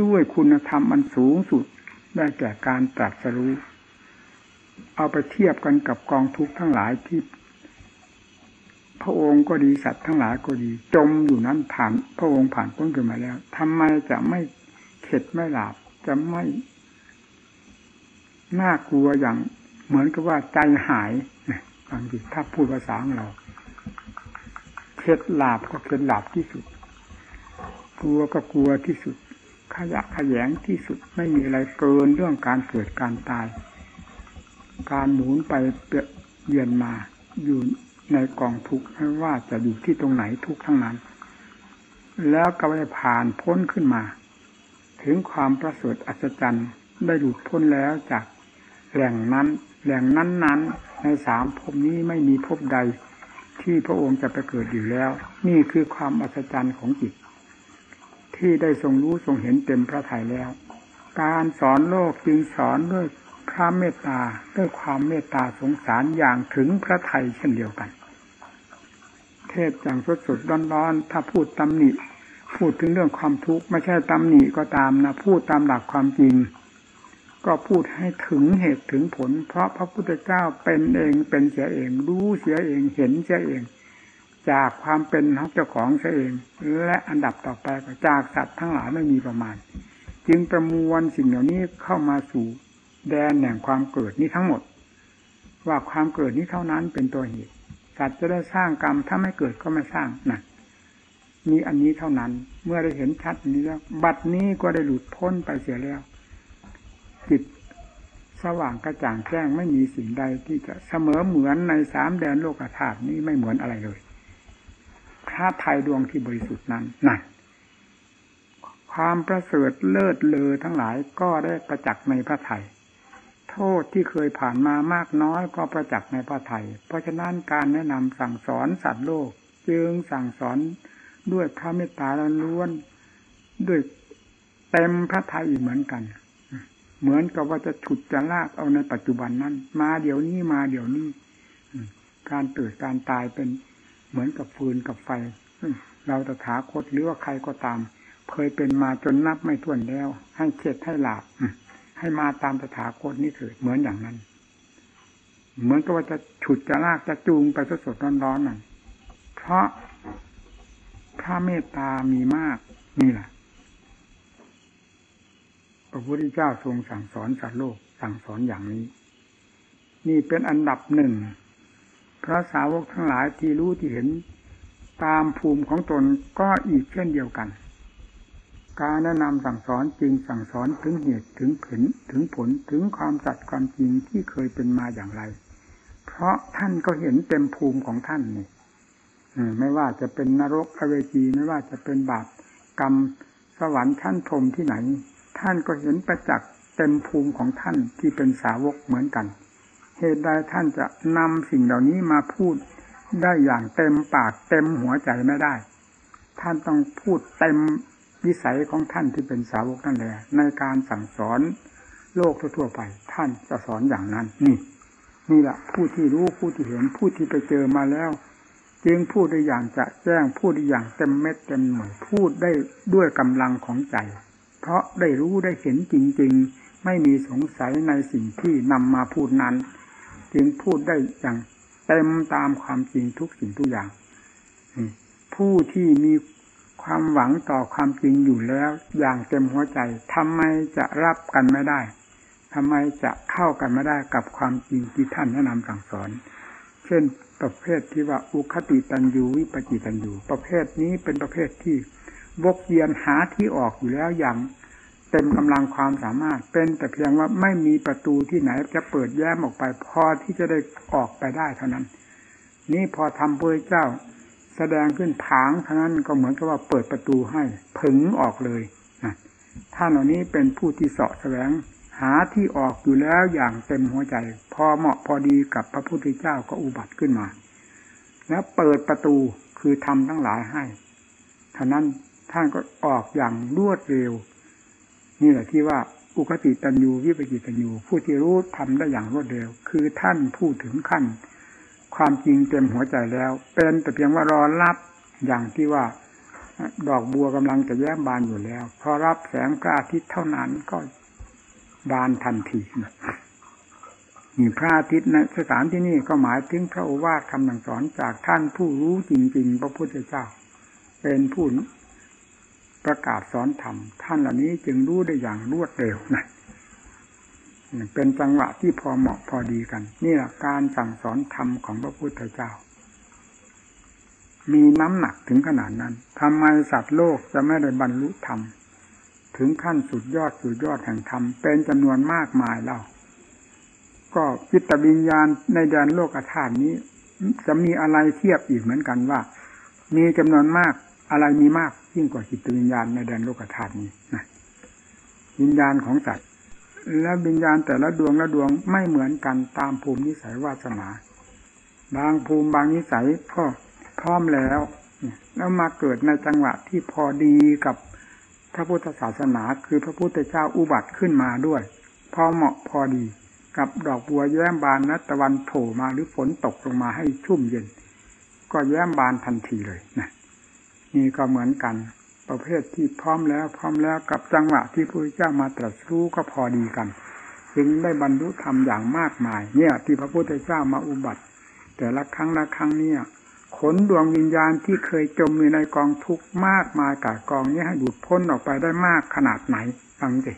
ด้วยคุณธรรมอันสูงสุดได้แก่การตรัสรู้ เอาไปเทียบกันกับกองทุกข์ทั้งหลายที่ พระองค์ก็ดีสัตว์ทั้งหลายก็ดี จมอยู่นั้นผ่าน พระองค์ผ่านพ้นขึ้นมาแล้วทำไมจะไม่เข็ดไม่หลาบจะไม่น่ากลัวอย่างเหมือนกับว่าใจหายบางทีถ้าพูดภาษาของเราเข็ดหลาบก็เข็ดหลาบที่สุด กลัวก็กลัวที่สุด ขยะขยงที่สุดไม่มีอะไรเกินเรื่องการเกิดการตาย การหมุนไปเปลี่ยนมาอยู่ในกองทุกข์ไม่ว่าจะอยู่ที่ตรงไหนทุกทั้งนั้น แล้วก็ได้ผ่านพ้นขึ้นมา ถึงความประเสริฐอัศจรรย์ได้หลุดพ้นแล้วจากแหล่งนั้นแหล่งนั้นนั้นในสามภพนี้ไม่มีภพใดที่พระองค์จะไปเกิดอยู่แล้ว นี่คือความอัศจรรย์ของจิต ที่ได้ทรงรู้ทรงเห็นเต็มพระทัยแล้ว การสอนโลกจึงสอนด้วยพระเมตตาด้วยความเมตตาสงสารอย่างถึงพระไทยเช่นเดียวกัน เทศอย่างสดสดร้อนๆถ้าพูดตำหนิ พูดถึงเรื่องความทุกข์ไม่ใช่ตำหนิก็ตามนะพูดตามหลักความจริง ก็พูดให้ถึงเหตุถึงผล เพราะพระพุทธเจ้าเป็นเองเป็นเสียเองรู้เสียเองเห็นเสียเอง จากความเป็นของเจ้าของเสเอง และอันดับต่อไปก็จากสัตว์ทั้งหลายไม่มีประมาณ จึงประมวลสิ่งเหล่านี้เข้ามาสู่แดนแห่งความเกิดนี้ทั้งหมด ว่าความเกิดนี้เท่านั้นเป็นตัวเหตุสัตว์จะได้สร้างกรรมถ้าไม่เกิดก็ไม่สร้างนะมีอันนี้เท่านั้น เมื่อได้เห็นชัดนี้แล้วบัดนี้ก็ได้หลุดพ้นไปเสียแล้ว จิตสว่างกระจ่างแจ้งไม่มีสิ่งใดที่จะเสมอเหมือนในสามแดนโลกธาตุนี้ไม่เหมือนอะไรเลย พระไทยดวงที่บริสุทธิ์นั้นนั่นความประเสริฐเลิศเลอทั้งหลายก็ได้ประจักษ์ในพระไทยโทษที่เคยผ่านมามากน้อยก็ประจักษ์ในพระไทยเพราะฉะนั้นการแนะนำสั่งสอนสัตว์โลก จึงสั่งสอนด้วยพระเมตตาล้วนด้วยเต็มพระไทัยเหมือนกัน เหมือนกับว่าจะฉุดจะลากเอาในปัจจุบันนั้น มาเดี๋ยวนี้มาเดี๋ยวนี้การเกิดการตายเป็น เหมือนกับฟืนกับไฟ เราตถาคตหรือว่าใครก็ตาม เคยเป็นมาจนนับไม่ถ้วนแล้ว ให้เข็ดให้หลาบให้มาตามสถาคตนี่เถิดเหมือนอย่างนั้น เหมือนกับว่าจะฉุดจะลากจะจูงไปสดสดร้อนๆนั่นเพราะพระเมตตามีมากนี่แหละพระพุทธเจ้าทรงสั่งสอนสัตว์โลกสั่งสอนอย่างนี้ นี่เป็นอันดับหนึ่ง พระสาวกทั้งหลายที่รู้ที่เห็นตามภูมิของตนก็อีกเช่นเดียวกัน การแนะนำสั่งสอนจริงสั่งสอนถึงเหตุถึงผลถึงผลถึงความสัตย์ความจริงที่เคยเป็นมาอย่างไร เพราะท่านก็เห็นเต็มภูมิของท่านนี่ไม่ว่าจะเป็นนรกอเวจีไม่ว่าจะเป็นบาปกรรมสวรรค์ชั้นพรมที่ไหน ท่านก็เห็นประจักษ์เต็มภูมิของท่านที่เป็นสาวกเหมือนกัน เหตุใดท่านจะนำสิ่งเหล่านี้มาพูดได้อย่างเต็มปากเต็มหัวใจไม่ได้ ท่านต้องพูดเต็มวิสัยของท่านที่เป็นสาวกนั่นแหละในการสั่งสอนโลกทั่วไป ท่านจะสอนอย่างนั้นนี่นี่แหละผู้ที่รู้ผู้ที่เห็นผู้ที่ไปเจอมาแล้ว จึงพูดได้อย่างจะแจ้งพูดได้อย่างเต็มเม็ดเต็มหน่วยพูดได้ด้วยกำลังของใจ เพราะได้รู้ได้เห็นจริง ๆ ไม่มีสงสัยในสิ่งที่นำมาพูดนั้น จึงพูดได้อย่างเต็มตามความจริงทุกสิ่งทุกอย่างผู้ที่มีความหวังต่อความจริงอยู่แล้ว อย่างเต็มหัวใจทำไมจะรับกันไม่ได้ทำไมจะเข้ากันไม่ได้กับความจริงที่ท่านแนะนำสั่งสอน เช่นประเภทที่ว่าอุคติตันยูวิปจิตันยูประเภทนี้เป็นประเภทที่วกเวียนหาที่ออกอยู่แล้วอย่าง เต็มกำลังความสามารถ เป็นแต่เพียงว่าไม่มีประตูที่ไหนจะเปิดแย้มออกไป พอที่จะได้ออกไปได้เท่านั้น นี่พอทำพระเจ้า แสดงขึ้นผางเท่านั้นก็เหมือนกับว่าเปิดประตูให้ผึงออกเลยนะท่านเหล่านี้เป็นผู้ที่เสาะแสวงหาที่ออกอยู่แล้วอย่างเต็มหัวใจ พอเหมาะพอดีกับพระพุทธเจ้าก็อุบัติขึ้นมา แล้วเปิดประตูคือทำทั้งหลายให้ท่านั้นท่านก็ออกอย่างรวดเร็ว นี่แหละที่ว่าอุคติตันยูวิปจิตันยูผู้ที่รู้ทำได้อย่างรวดเร็ว คือท่านพูดถึงขั้น ความจริงเต็มหัวใจแล้ว เป็นแต่เพียงว่ารอรับอย่างที่ว่า ดอกบัวกำลังจะแย้มบานอยู่แล้ว พอรับแสงพระอาทิตย์เท่านั้นก็บานทันทีนี่พระอาทิตย์ในสถานที่นี่ก็หมายถึงพระโอวาทคำสั่งสอนจากท่านผู้รู้จริง ๆ พระพุทธเจ้า เป็นผู้ ประกาศสอนธรรมท่านเหล่านี้จึงรู้ได้อย่างรวดเร็วนะเป็นจังหวะที่พอเหมาะพอดีกัน นี่แหละการสั่งสอนธรรมของพระพุทธเจ้า มีน้ำหนักถึงขนาดนั้นทำไมสัตว์โลกจะไม่ได้บรรลุธรรมถึงขั้นสุดยอดสุดยอดแห่งธรรมเป็นจำนวนมากมายแล้วก็จิตวิญญาณในแดนโลกธาตุนี้ จะมีอะไรเทียบอีกเหมือนกันว่า มีจำนวนมาก อะไรมีมากยิ่งกว่าจิตวิญญาณในแดนโลกธาตุนี้นะวิญญาณของสัตว์และวิญญาณแต่ละดวงละดวงไม่เหมือนกันตามภูมินิสัยวาสนา บางภูมิบางนิสัยก็พร้อมแล้ว แล้วมาเกิดในจังหวะที่พอดีกับพระพุทธศาสนา คือพระพุทธเจ้าอุบัติขึ้นมาด้วย พอเหมาะพอดีกับดอกบัวแย้มบานนะตะวันโผล่มาหรือฝนตกลงมาให้ชุ่มเย็น ก็แย้มบานทันทีเลยนะ นี่ก็เหมือนกัน ประเภทที่พร้อมแล้ว พร้อมแล้วกับจังหวะที่พระพุทธเจ้ามาตรัสรู้ก็พอดีกัน จึงได้บรรลุธรรมอย่างมากมาย เนี่ย ที่พระพุทธเจ้ามาอุบัติ แต่ละครั้งละครั้งเนี่ยขนดวงวิญญาณที่เคยจมอยู่ในกองทุกข์มากมายกากองนี้ให้หลุดพ้นออกไปได้มากขนาดไหนฟังสิ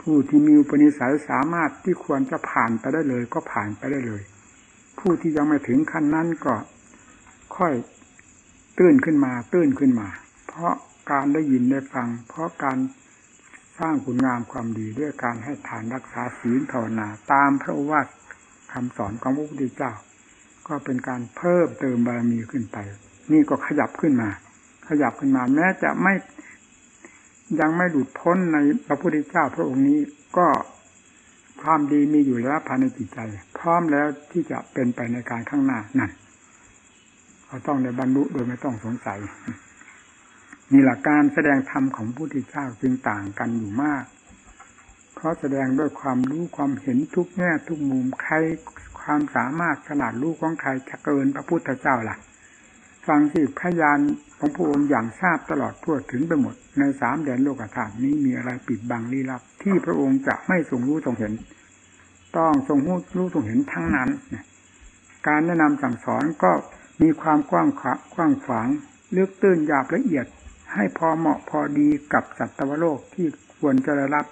ผู้ที่มีอุปนิสัยสามารถที่ควรจะผ่านไปได้เลย ก็ผ่านไปได้เลย ผู้ที่ยังไม่ถึงขั้นนั้นก็ค่อยตื้นขึ้นมา ตื้นขึ้นมา เพราะการได้ยินได้ฟัง เพราะการสร้างคุณงามความดีด้วยการให้ทานรักษาศีลภาวนา ตามพระวาคำสอนของพระพุทธเจ้า ก็เป็นการเพิ่มเติมบารมีขึ้นไป นี่ก็ขยับขึ้นมา ขยับขึ้นมาแม้จะไม่ยังไม่หลุดพ้นในพระพุทธเจ้าพระองค์นี้ก็ ความดีมีอยู่แล้วภายในจิตใจ พร้อมแล้วที่จะเป็นไปในการข้างหน้านั่นเราต้องได้บรรลุโดยไม่ต้องสงสัยนี่หละกการแสดงธรรมของพระพุทธเจ้าจึงต่างกันอยู่มาก เพราะแสดงด้วยความรู้ความเห็นทุกแง่ทุกมุมใครความสามารถขนาดรู้ของใครจะเกินพระพุทธเจ้าล่ะ ฟังที่พยานของพระองค์อย่างทราบตลอดทั่วถึงไปหมด ในสามแดนโลกธาตุนี้มีอะไรปิดบังลี้ลับ ที่พระองค์จะไม่ทรงรู้ทรงเห็น ต้องทรงรู้รู้ทรงเห็นทั้งนั้นการแนะนำสั่งสอนก็มีความกว้างขวากว้างขวางลึกตื้นหยาบละเอียด ให้พอเหมาะพอดีกับสัตวโลกที่ควรจะได้รับ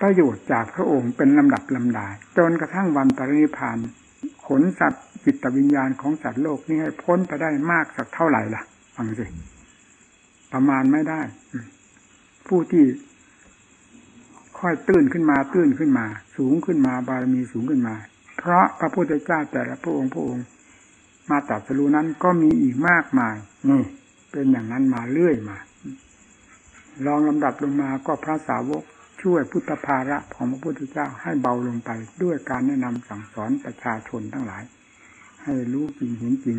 ประโยชน์จากพระองค์เป็นลำดับลำดาจนกระทั่งวันปรินิพาน ขนสัตว์จิตวิญญาณของสัตว์โลกนี้ให้พ้นไปได้มากสักเท่าไหร่ล่ะฟังสิประมาณไม่ได้ ผู้ที่ค่อยตื้นขึ้นมาตื้นขึ้นมา สูงขึ้นมาบารมีสูงขึ้นมา เพราะพระพุทธเจ้าแต่ละพระองค์พระองค์ มาตัดสรู้นั้นก็มีอีกมากมายนี่เป็นอย่างนั้นมาเรื่อยมา ลองลำดับลงมาก็พระสาวก ช่วยพุทธภาระของพระพุทธเจ้าให้เบาลงไปด้วยการแนะนำสั่งสอนประชาชนทั้งหลาย ให้รู้จริงเห็นจริง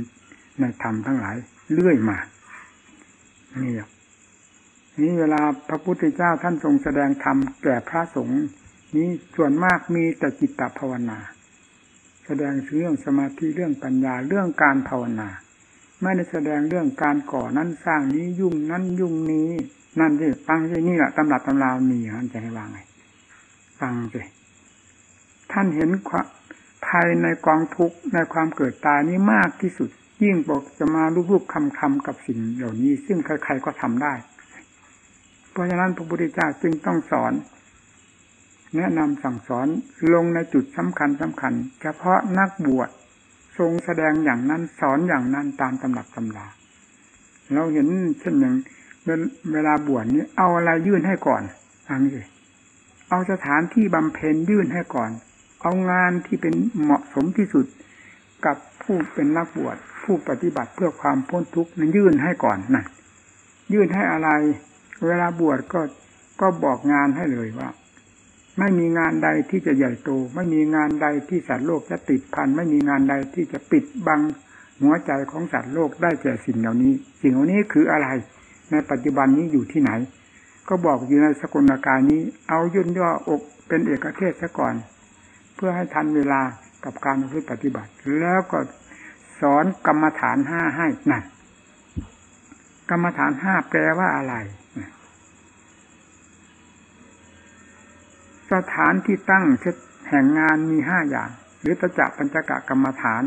ในธรรมทั้งหลายเรื่อยมานี่นี่เวลาพระพุทธเจ้าท่านทรงแสดงธรรมแก่พระสงฆ์นี้ส่วนมากมีแต่จิตตภาวนา แสดงเรื่องสมาธิเรื่องปัญญาเรื่องการภาวนา ไม่ได้แสดงเรื่องการก่อนั้นสร้างนี้ยุ่งนั้นยุ่งนี้ นั่นสิฟังสินี่แหละตำรับตำรามีท่านจะให้วางไงฟังสิท่านเห็นภายในกองทุกข์ในความเกิดตายนี้มากที่สุด ยิ่งบอกจะมารูปๆคำๆกับสิ่งเหล่านี้ ซึ่งใครๆก็ทำได้ เพราะฉะนั้นพระพุทธเจ้าจึงต้องสอน แนะนำสั่งสอนลงในจุดสำคัญสำคัญ เฉพาะนักบวชทรงแสดงอย่างนั้นสอนอย่างนั้นตามตำรับตำราเราเห็นเช่นอย่าง เวลาบวชนี้เอาอะไรยื่นให้ก่อนฟังสิเอาสถานที่บำเพ็ญยื่นให้ก่อน เอางานที่เป็นเหมาะสมที่สุดกับผู้เป็นนักบวชผู้ปฏิบัติเพื่อความพ้นทุกข์นั้นยื่นให้ก่อนนะยื่นให้อะไร เวลาบวชก็ก็บอกงานให้เลยว่า ไม่มีงานใดที่จะใหญ่โต ไม่มีงานใดที่สัตว์โลกจะติดพันไม่มีงานใดที่จะปิดบังหัวใจของสัตว์โลกได้แก่สิ่งเหล่านี้ สิ่งเหล่านี้คืออะไร ในปัจจุบันนี้อยู่ที่ไหน ก็บอกอยู่ในสกุลการนี้ เอาย่นย่ออกเป็นเอกเทศซะก่อน เพื่อให้ทันเวลากับการปฏิบัติ แล้วก็สอนกรรมฐานห้าให้นั่นกรรมฐานห้าแปลว่าอะไร สถานที่ตั้งแห่งงานมีห้าอย่าง หรือตจักปัญจกะกรรมฐาน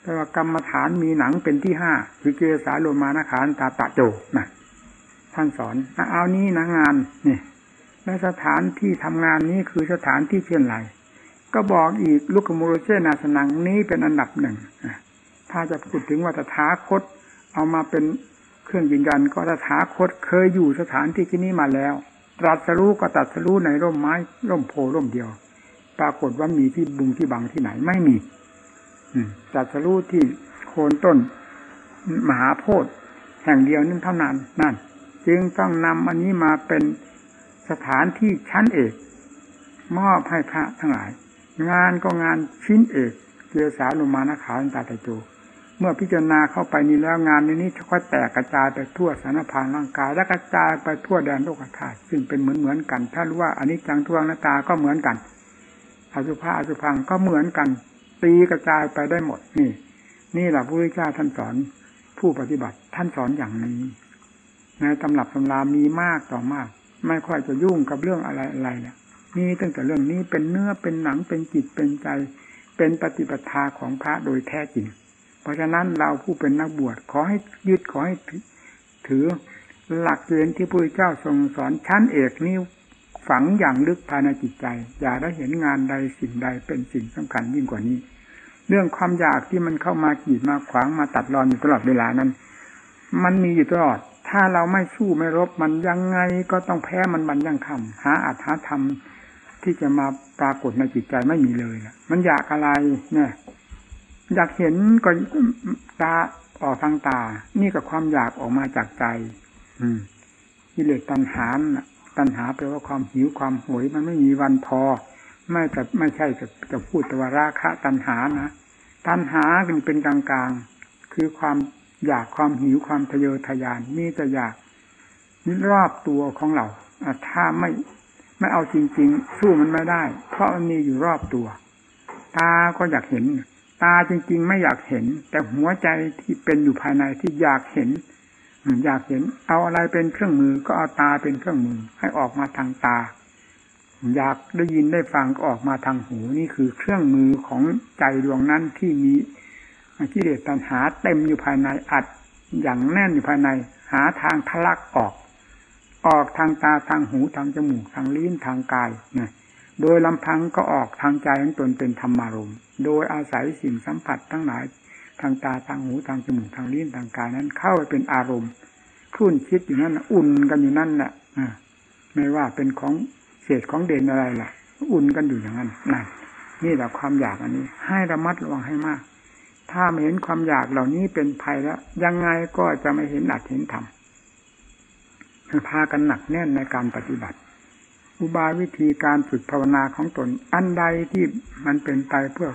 แต่ว่ากรรมฐานมีหนังเป็นที่ห้าคือเกสาโลมานาคานตาตะโจนะ ท่านสอนเอานี้นะงานนี่และสถานที่ทำงานนี้คือสถานที่เช่นไรก็บอกอีกลูกมูโรเชนาสนังนี้เป็นอันดับหนึ่งถ้าจะพูดถึงว่าตถาคต เอามาเป็นเครื่องยืนยันก็ตถาคตเคยอยู่สถานที่ที่นี้มาแล้ว ตรัสรู้ก็ตรัสรู้ในร่มไม้ร่มโพร่มเดียว ปรากฏว่ามีที่บุงที่บังที่ไหนไม่มีตรัสรู้ที่โคนต้น มหาโพธิ์แห่งเดียวนั่นเท่านั้นนั่น จึงต้องนำอันนี้มาเป็นสถานที่ชั้นเอก มอบให้พระทั้งหลาย งานก็งานชิ้นเอกเกียสาลุมานะขาตาตะโจเมื่อพิจารณาเข้าไปนี้แล้วงานในนี้จะค่อยแตกกระจายไปทั่วสารพานร่างกาย และกระจายไปทั่วแดนโลกธาตุซึ่งเป็นเหมือนเหมือนกัน ถ้ารู้ว่าอันนี้จังทวงหน้าตาก็เหมือนกันอสุภาอสุพังก็เหมือนกัน ตีกระจายไปได้หมดนี่ นี่แหละพระพุทธเจ้าท่านสอนผู้ปฏิบัติท่านสอนอย่างนี้ ในตำรับตำรามีมากต่อมาก ไม่ค่อยจะยุ่งกับเรื่องอะไรอะไรเนี่ยมีตั้งแต่เรื่องนี้เป็นเนื้อเป็นหนังเป็นจิตเป็นใจ เป็นปฏิปทาของพระโดยแท้จริง เพราะฉะนั้นเราผู้เป็นนักบวชขอให้ยึดขอให้ถือหลักเกณฑ์ที่พระเจ้าทรงสอนชั้นเอกนี้ฝังอย่างลึกภายในจิตใจ อย่าได้เห็นงานใดสิ่งใดเป็นสิ่งสำคัญยิ่งกว่านี้ เรื่องความอยากที่มันเข้ามากีดมาขวางมาตัดรอนอยู่ตลอดเวลานั้น มันมีอยู่ตลอด ถ้าเราไม่สู้ไม่รบมันยังไงก็ต้องแพ้มันบันยังคำหาอัธธรรมที่จะมาปรากฏในจิตใจไม่มีเลยนะมันอยากอะไรเนี่ย อยากเห็นก็ตาออกทางตา นี่กับความอยากออกมาจากใจ อืมกิเลสตัณหาตัณหาแปลว่าความหิวความโหยมันไม่มีวันพอ ไม่แต่ไม่ใช่จะจะพูดแต่ว่าราคะตัณหานะตัณหาเป็นกลางๆคือความ อยากความหิวความทะเยอทะยานมีแต่อยากนี่รอบตัวของเราถ้าไม่ไม่เอาจริง ๆ สู้มันไม่ได้ เพราะมันมีอยู่รอบตัว ตาก็อยากเห็น ตาจริง ๆ ไม่อยากเห็น แต่หัวใจที่เป็นอยู่ภายในที่อยากเห็นอยากเห็น เอาอะไรเป็นเครื่องมือก็เอาตาเป็นเครื่องมือ ให้ออกมาทางตา อยากได้ยินได้ฟังก็ออกมาทางหูนี่คือเครื่องมือของใจดวงนั้นที่มี กิเลสตัณหาเต็มอยู่ภายในอัดอย่างแน่นอยู่ภายใน หาทางทะลักออก ออกทางตาทางหูทางจมูกทางลิ้นทางกายนะโดยลำพังก็ออกทางใจของตนเป็นธรรมารมณ์ โดยอาศัยสิ่งสัมผัสทั้งหลายทางตาทางหูทางจมูกทางลิ้นทางกายนั้นเข้าไปเป็นอารมณ์ทุ่นคิดอยู่นั่นอุ่นกันอยู่นั่นแหละไม่ว่าเป็นของเศษของเด่นอะไรล่ะ อุ่นกันอยู่อย่างนั้นนั่นนี่แหละความอยากอันนี้ ให้ระมัดระวังให้มาก ถ้าไม่เห็นความอยากเหล่านี้เป็นภัยแล้ว ยังไงก็จะไม่เห็นหลักเห็นธรรมพากันหนักแน่นในการปฏิบัติ อุบายวิธีการฝึกภาวนาของตน อันใดที่มันเป็นไปเพื่อ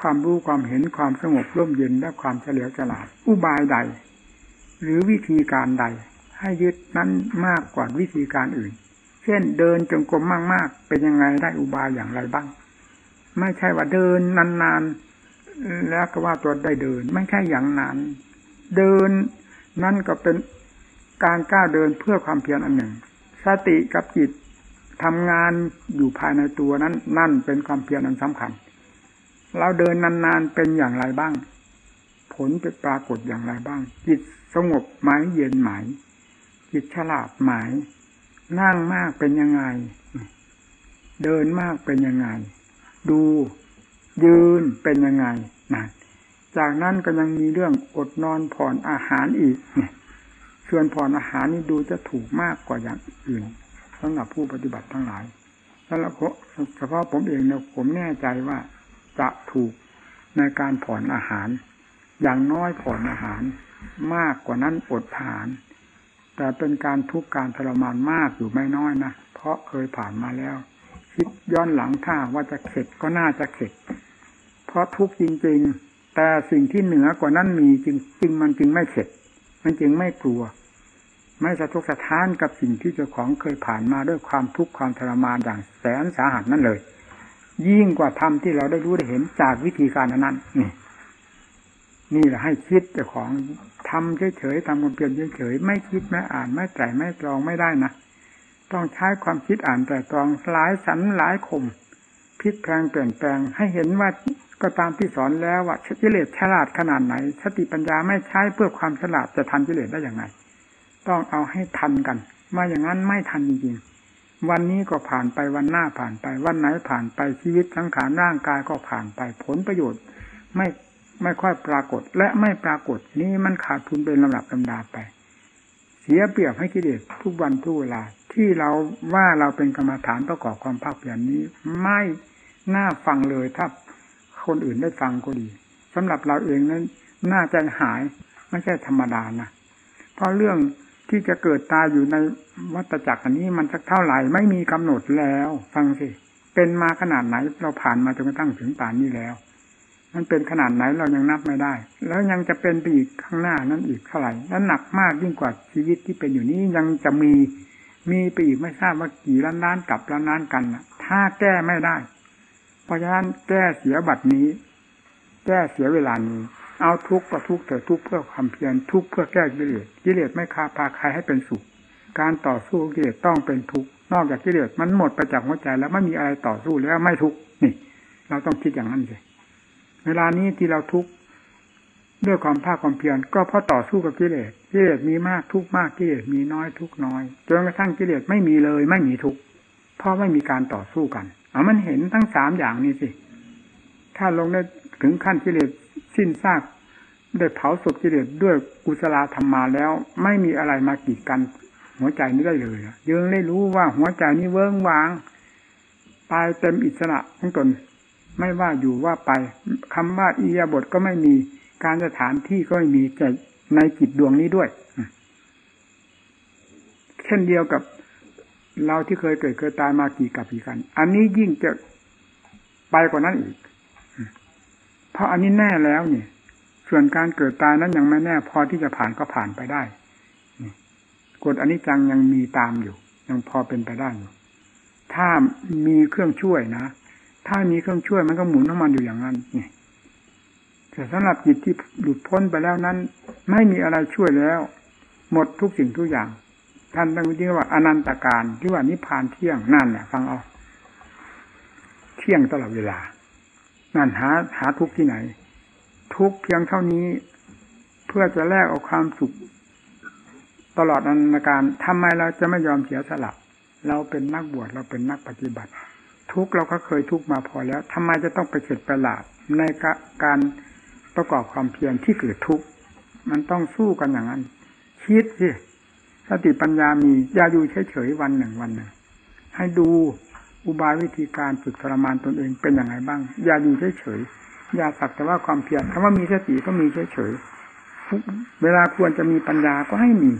ความรู้ความเห็นความสงบร่มเย็นและความเฉลียวฉลาด อุบายใด หรือวิธีการใด ให้ยึดนั้นมากกว่าวิธีการอื่น เช่นเดินจงกรมมากๆ เป็นยังไงได้อุบายอย่างไรบ้าง ไม่ใช่ว่าเดินนานๆแล้วก็ว่าตัวได้เดิน ไม่ใช่อย่างนั้น เดินนั่นก็เป็นการก้าวเดินเพื่อความเพียรอันหนึ่ง สติกับจิตทำงานอยู่ภายในตัวนั้น นั่นเป็นความเพียรอันสำคัญ เราเดินนานๆเป็นอย่างไรบ้าง ผลจะปรากฏอย่างไรบ้าง จิตสงบไหมเย็นไหมจิตฉลาดไหมนั่งมากเป็นยังไง เดินมากเป็นยังไง ดูยืนเป็นยังไงนั่นจากนั้นก็ยังมีเรื่องอดนอนผ่อนอาหารอีกเนี่ยส่วนผ่อนอาหารนี่ดูจะถูกมากกว่าอย่างอื่นสำหรับผู้ปฏิบัติทั้งหลายแล้วเฉพาะผมเองเนี่ยผมแน่ใจว่าจะถูกในการผ่อนอาหาร อย่างน้อยผ่อนอาหาร มากกว่านั้นอดอาหาร แต่เป็นการทุกข์การทรมานมากอยู่ไม่น้อยนะเพราะเคยผ่านมาแล้ว คิดย้อนหลังถ้าว่าจะเข็ดก็น่าจะเข็ด เพราะทุกข์จริง ๆ แต่สิ่งที่เหนือกว่านั้นมีจึงจึงมันจึงไม่เข็ด มันจึงไม่กลัว ไม่สะทกสะท้านกับสิ่งที่เจ้าของเคยผ่านมาด้วยความทุกข์ความทรมานอย่างแสนสาหัสนั่นเลย ยิ่งกว่าธรรมที่เราได้รู้ได้เห็นจากวิธีการนั้นนี่นี่แหละให้คิดเจ้าของทำเฉยๆทำความเปลี่ยนเฉยๆไม่คิดไม่อ่านไม่ไตรไม่ตรองไม่ได้นะ ต้องใช้ความคิดอ่านแต่ตรองหลายสันหลายคมพลิกแปลงเปลี่ยนแปลง ให้เห็นว่าก็ตามที่สอนแล้วว่ากิเลสฉลาดขนาดไหน สติปัญญาไม่ใช้เพื่อความฉลาดจะทันกิเลสได้อย่างไรต้องเอาให้ทันกันมาอย่างนั้นไม่ทันจริงๆวันนี้ก็ผ่านไปวันหน้าผ่านไป วันไหนผ่านไปชีวิตสังขารร่างกายก็ผ่านไปผลประโยชน์ไม่ไม่ค่อยปรากฏและไม่ปรากฏนี้มันขาดทุนเป็นลำดับลำดาไป สียเปรียบให้กิเลสทุกวันทุกเวลา ที่เราว่าเราเป็นกรรมฐานประกอบความภาคเพียรนี้ ไม่น่าฟังเลยถ้าคนอื่นได้ฟังก็ดีสำหรับเราเองนั้นน่าจะหายไม่ใช่ธรรมดานะเพราะเรื่องที่จะเกิดตายอยู่ในวัฏจักรอันนี้มันจะเท่าไหร่ไม่มีกำหนดแล้ว ฟังสิเป็นมาขนาดไหนเราผ่านมาจนกระทั่งถึงป่านนี้แล้ว มันเป็นขนาดไหนเรายังนับไม่ได้ แล้วยังจะเป็นไปอีกข้างหน้านั้นอีกเท่าไหร่และหนักมากยิ่งกว่าชีวิตที่เป็นอยู่นี้ยังจะมีมีไปอีกไม่ทราบว่ากี่ล้านล้านกับล้านล้านกันถ้าแก้ไม่ได้ เพราะฉะนั้นแก้เสียบัตรนี้ แก้เสียเวลานี้ เอาทุกข์ก็ทุกข์แต่ทุกข์เพื่อความเพียรทุกข์เพื่อแก้กิเลสกิเลสไม่คาพาใครให้เป็นสุข การต่อสู้กิเลสต้องเป็นทุกข์นอกจากกิเลสมันหมดไปจากหัวใจแล้วไม่มีอะไรต่อสู้แล้วไม่ทุกข์นี่ เราต้องคิดอย่างนั้นเลย เวลานี้ที่เราทุกข์ด้วยความภาคความเพียรก็เพราะต่อสู้กับกิเลสกิเลสมีมากทุกมากกิเลสมีน้อยทุกน้อยจนกระทั่งกิเลสไม่มีเลยไม่มีทุกเพราะไม่มีการต่อสู้กันเอามันเห็นทั้งสามอย่างนี้สิถ้าลงได้ถึงขั้นกิเลสสิ้นซากได้เผาศพกิเลสด้วยกุศลธรรมมาแล้ว ไม่มีอะไรมากีดกันหัวใจนี้ได้เลยยังได้รู้ว่าหัวใจนี้เวิ้งวางตายเต็มอิสระทั้งตน ไม่ว่าอยู่ว่าไปคำว่าอียาบทก็ไม่มีการสถานที่ก็ไม่มีแต่ในจิตดวงนี้ด้วย เช่นเดียวกับเราที่เคยเกิดเคยตายมากี่กับกี่กัน อันนี้ยิ่งจะไปกว่านั้นอีก เพราะอันนี้แน่แล้วเนี่ย ส่วนการเกิดตายนั้นยังไม่แน่ พอที่จะผ่านก็ผ่านไปได้กฎอันนี้จังยังมีตามอยู่ ยังพอเป็นไปได้อยู่ ถ้ามีเครื่องช่วยนะ ถ้ามีเครื่องช่วยมันก็หมุนน้ำมันอยู่อย่างนั้นนี่แต่สำหรับจิตที่หลุดพ้นไปแล้วนั้น ไม่มีอะไรช่วยแล้ว หมดทุกสิ่งทุกอย่าง ท่านตั้งวิธีว่าอนันตการที่ว่านิพพานเที่ยงนั่นเนี่ยฟังเอาเที่ยงตลอดเวลา นั่นหาหาทุกที่ไหน ทุกเพียงเท่านี้ เพื่อจะแลกเอาความสุขตลอดอนันตการทำไมเราจะไม่ยอมเสียสละเราเป็นนักบวชเราเป็นนักปฏิบัติ ทุกเราก็เคยทุกมาพอแล้วทำไมจะต้องไปเฉดประหลาดในการประกอบความเพียรที่เกิดทุกข์มันต้องสู้กันอย่างนั้นคิดสิสติปัญญามีอย่าอยู่เฉยๆวันหนึ่งวันหนึ่งให้ดูอุบายวิธีการฝึกทรมานตนเองเป็นอย่างไรบ้าง อย่าอยู่เฉยๆอย่าสักแต่ว่าความเพียรคำว่ามีสติก็มีเฉยๆเวลาควรจะมีปัญญาก็ให้มี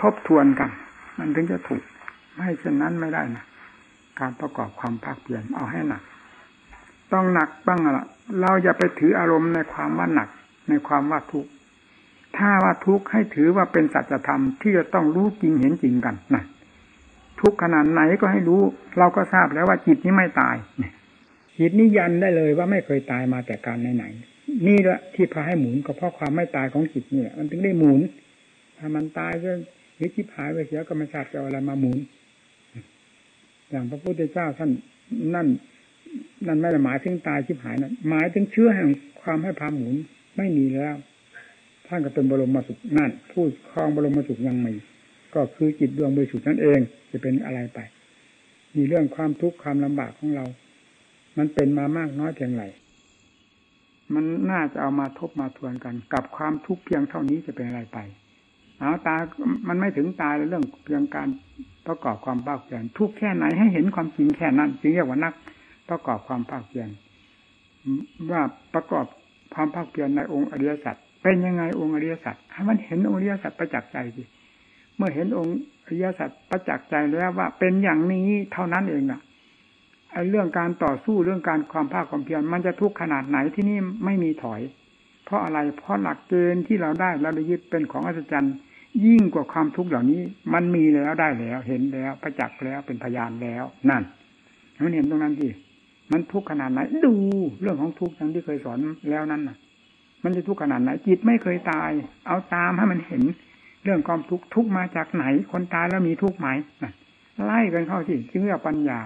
ทบทวนกัน มันถึงจะถูก ไม่เช่นนั้นไม่ได้นะ การประกอบความภาคเพียรเอาให้หนัก ต้องหนักบ้างละเราอย่าไปถืออารมณ์ในความว่าหนักในความว่าทุกข์ถ้าว่าทุกข์ให้ถือว่าเป็นสัจธรรมที่จะต้องรู้จริงเห็นจริงกันนะทุกขนาดไหนก็ให้รู้ เราก็ทราบแล้วว่าจิตนี้ไม่ตายจิตนี้ยันได้เลยว่าไม่เคยตายมาแต่การไหนๆนี่แหละที่พาให้หมุนก็เพราะความไม่ตายของจิตนี่แหละมันถึงได้หมุนถ้ามันตายก็หรือจิบหายไปเสียก็ไม่ทราบจะอะไรมาหมุน อย่างพระพุทธเจ้าท่านนั่น นั่นไม่ได้หมายถึงตายชิบหายนะหมายถึงเชื้อแห่งความให้พาหมุนไม่มีแล้ว ท่านก็เป็นบรมมาสุขนั่นผู้ครองบรมมาสุขยังไม่ก็คือจิตดวงบริสุทธิ์นั่นเองจะเป็นอะไรไป มีเรื่องความทุกข์ความลำบากของเรา มันเป็นมามากน้อยเพียงไรมันน่าจะเอามาทบมาทวนกัน กับความทุกข์เพียงเท่านี้จะเป็นอะไรไป เอาตา มันไม่ถึงตายเรื่องเพียงการ ประกอบความภาคเพียรทุกแค่ไหนให้เห็นความจริงแค่นั้นจึงเรียกว่านัก ประกอบความภาคเพียรว่าประกอบความภาคเพียรในองค์อริยสัจเป็นยังไงองค์อริยสัจให้มันเห็นองค์อริยสัจประจักษ์ใจสิเมื่อเห็นองค์อริยสัจประจักษ์ใจแล้วว่าเป็นอย่างนี้เท่านั้นเองอะไอ้เรื่องการต่อสู้เรื่องการความภาคความเพียรมันจะทุกข์ขนาดไหนที่นี่ไม่มีถอย เพราะอะไรเพราะหลักเกณฑ์ที่เราได้เราได้ยึดเป็นของอัศจรรย์ ยิ่งกว่าความทุกข์เหล่านี้ มันมีแล้วได้แล้ว เห็นแล้วประจักษ์แล้วเป็นพยานแล้ว นั่นมันเห็นตรงนั้นดิมันทุกข์ขนาดไหนดูเรื่องของทุกข์ทั้งที่เคยสอนแล้วนั้นน่ะ มันจะทุกข์ขนาดไหนจิตไม่เคยตาย เอาตามให้มันเห็น เรื่องความทุกข์ทุกมาจากไหน คนตายแล้วมีทุกข์ไหมไล่กันเข้าที่จึงเรียกปัญญา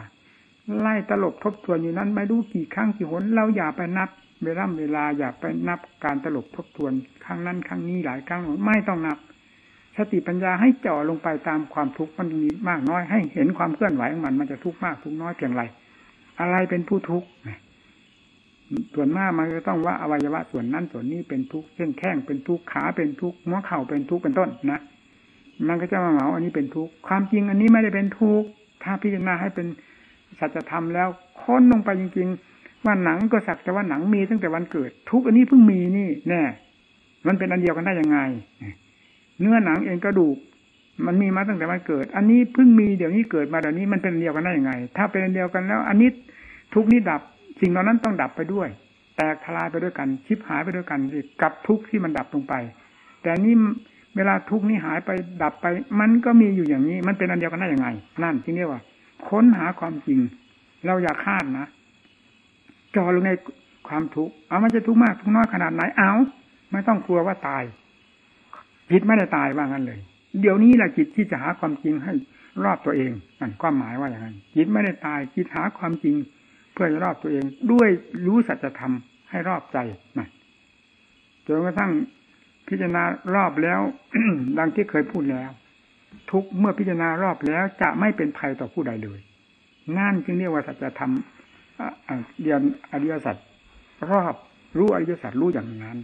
ไล่ตลบทบทวนอยู่นั้น ไม่รู้กี่ครั้งกี่หนเราอย่าไปนับเวลาเวลาอย่าไปนับการตลบทบทวนครั้งนั้นครั้งนี้หลายครั้งไม่ต้องนับ สติปัญญาให้จ่อลงไปตามความทุกข์มันมีมากน้อย ให้เห็นความเคลื่อนไหวของมันมันจะทุกข์มากทุกข์น้อยเพียงไรอะไรเป็นผู้ทุกข์ส่วนมากมันก็ต้องว่าอวัยวะส่วนนั้นส่วนนี้เป็นทุกข์เช่นแข้งเป็นทุกข์ขาเป็นทุกข์หัวเข่าเป็นทุกข์เป็นต้นนะมันก็จะมาเหมาอันนี้เป็นทุกข์ความจริงอันนี้ไม่ได้เป็นทุกข์ถ้าพิจารณาให้เป็นสัจธรรมแล้วค้นลงไปจริง ๆ ว่าหนังก็สักแต่ว่าหนังมีตั้งแต่วันเกิด ทุกอันนี้เพิ่งมีนี่แน่ มันเป็นอันเดียวกันได้ยังไง เนื้อหนังเองกระดูก มันมีมาตั้งแต่วันเกิด อันนี้เพิ่งมีเดี๋ยวนี้เกิดมาเดี๋ยวนี้มันเป็นเดียวกันได้ยังไง ถ้าเป็นเดียวกันแล้ว อันนี้ทุกนี้ดับสิ่งเหล่านั้นต้องดับไปด้วย แตกทลายไปด้วยกันชิบหายไปด้วยกันกับทุกที่มันดับลงไป แต่นี่เวลาทุกนี้หายไปดับไป มันก็มีอยู่อย่างนี้มันเป็นอันเดียวกันได้ยังไง นั่นที่เรียกว่า ค้นหาความจริง เราอย่าคาดนะจอลงในความทุกข์เอามันจะทุกข์มากทุกข์น้อยขนาดไหนเอาไม่ต้องกลัวว่าตาย จิตไม่ได้ตายว่างั้นเลย เดี๋ยวนี้แหละจิตที่จะหาความจริงให้รอบตัวเองนั่นความหมายว่าอย่างนั้นจิตไม่ได้ตายจิตหาความจริง เพื่อจะรอบตัวเอง ด้วยรู้สัจธรรมให้รอบใจนะจนกระทั่งพิจารณารอบแล้ว ดังที่เคยพูดแล้ว ทุกเมื่อพิจารณารอบแล้วจะไม่เป็นภัยต่อผู้ใดเลยนั่นจึงเรียกว่าสัจธรรมเรียนอริยสัจรอบรู้อริยสัจรู้อย่างนั้น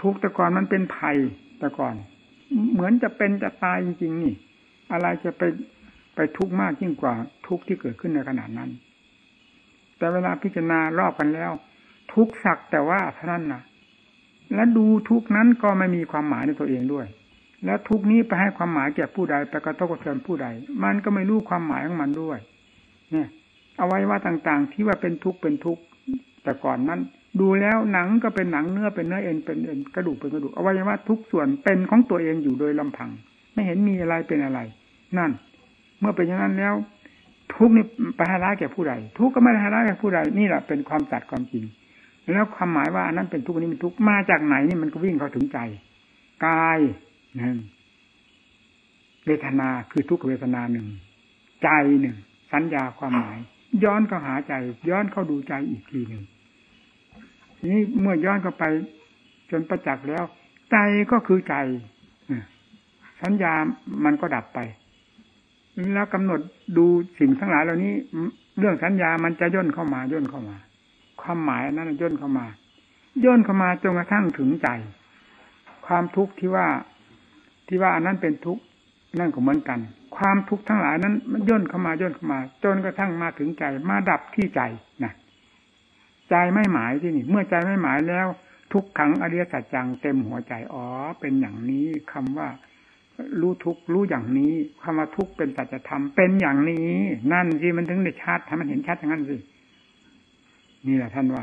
ทุกแต่ก่อนมันเป็นภัยแต่ก่อน เหมือนจะเป็นจะตายจริงๆนี่ อะไรจะไปไปทุกข์มากยิ่งกว่าทุกข์ที่เกิดขึ้นในขณะนั้น แต่เวลาพิจารณารอบกันแล้ว ทุกสักแต่ว่าเท่านั้นนะและดูทุกนั้นก็ไม่มีความหมายในตัวเองด้วย แล้วทุกนี้ไปให้ความหมายแก่ผู้ใดไปกระทบกระเทือนผู้ใด มันก็ไม่รู้ความหมายของมันด้วย เนี่ย เอาไว้ว่าต่างๆ ที่ว่าเป็นทุกข์เป็นทุกข์แต่ก่อนนั้น ดูแล้วหนังก็เป็นหนังเนื้อเป็นเนื้อเอ็นเป็นเอ็นกระดูกเป็นกระดูกเอาไว้ว่าทุกส่วนเป็นของตัวเองอยู่โดยลำพัง ไม่เห็นมีอะไรเป็นอะไร นั่น เมื่อเป็นอย่างนั้นแล้ว ทุกนี่ไปให้ร้ายแก่ผู้ใดทุกก็ไม่ได้ให้ร้ายแก่ผู้ใดนี่แหละเป็นความสัตย์ความจริง แล้วความหมายว่าอันนั้นเป็นทุกข์นี้เป็นทุกข์มาจากไหนนี่มันก็วิ่งเข้าถึงใจกายหนึ่งเวทนาคือทุกเวทนาหนึ่งใจหนึ่งสัญญาความหมาย ย้อนเข้าหาใจ ย้อนเข้าดูใจอีกทีหนึ่ง นี้เมื่อย้อนเข้าไป จนประจักษ์แล้ว ใจก็คือใจสัญญามันก็ดับไป แล้วกำหนดดูสิ่งทั้งหลายเหล่านี้ เรื่องสัญญามันจะย่นเข้ามาย่นเข้ามา ความหมายนั้นย่นเข้ามา ย่นเข้ามาจนกระทั่งถึงใจ ความทุกข์ที่ว่าที่ว่าอันนั้นเป็นทุกข์นั่นก็เหมือนกัน ความทุกข์ทั้งหลายนั้น มันย่นเข้ามาย่นเข้ามา จนกระทั่งมาถึงใจ มาดับที่ใจนะ ใจไม่หมายที่นี่ เมื่อใจไม่หมายแล้ว ทุกขังอริยสัจจังเต็มหัวใจอ๋อเป็นอย่างนี้คำว่ารู้ทุกรู้อย่างนี้คำว่าทุกเป็นสัจธรรมเป็นอย่างนี้ นั่นสิมันถึงได้ชัดถ้ามันเห็นชัดอย่างนั้นสินี่แหละท่านว่า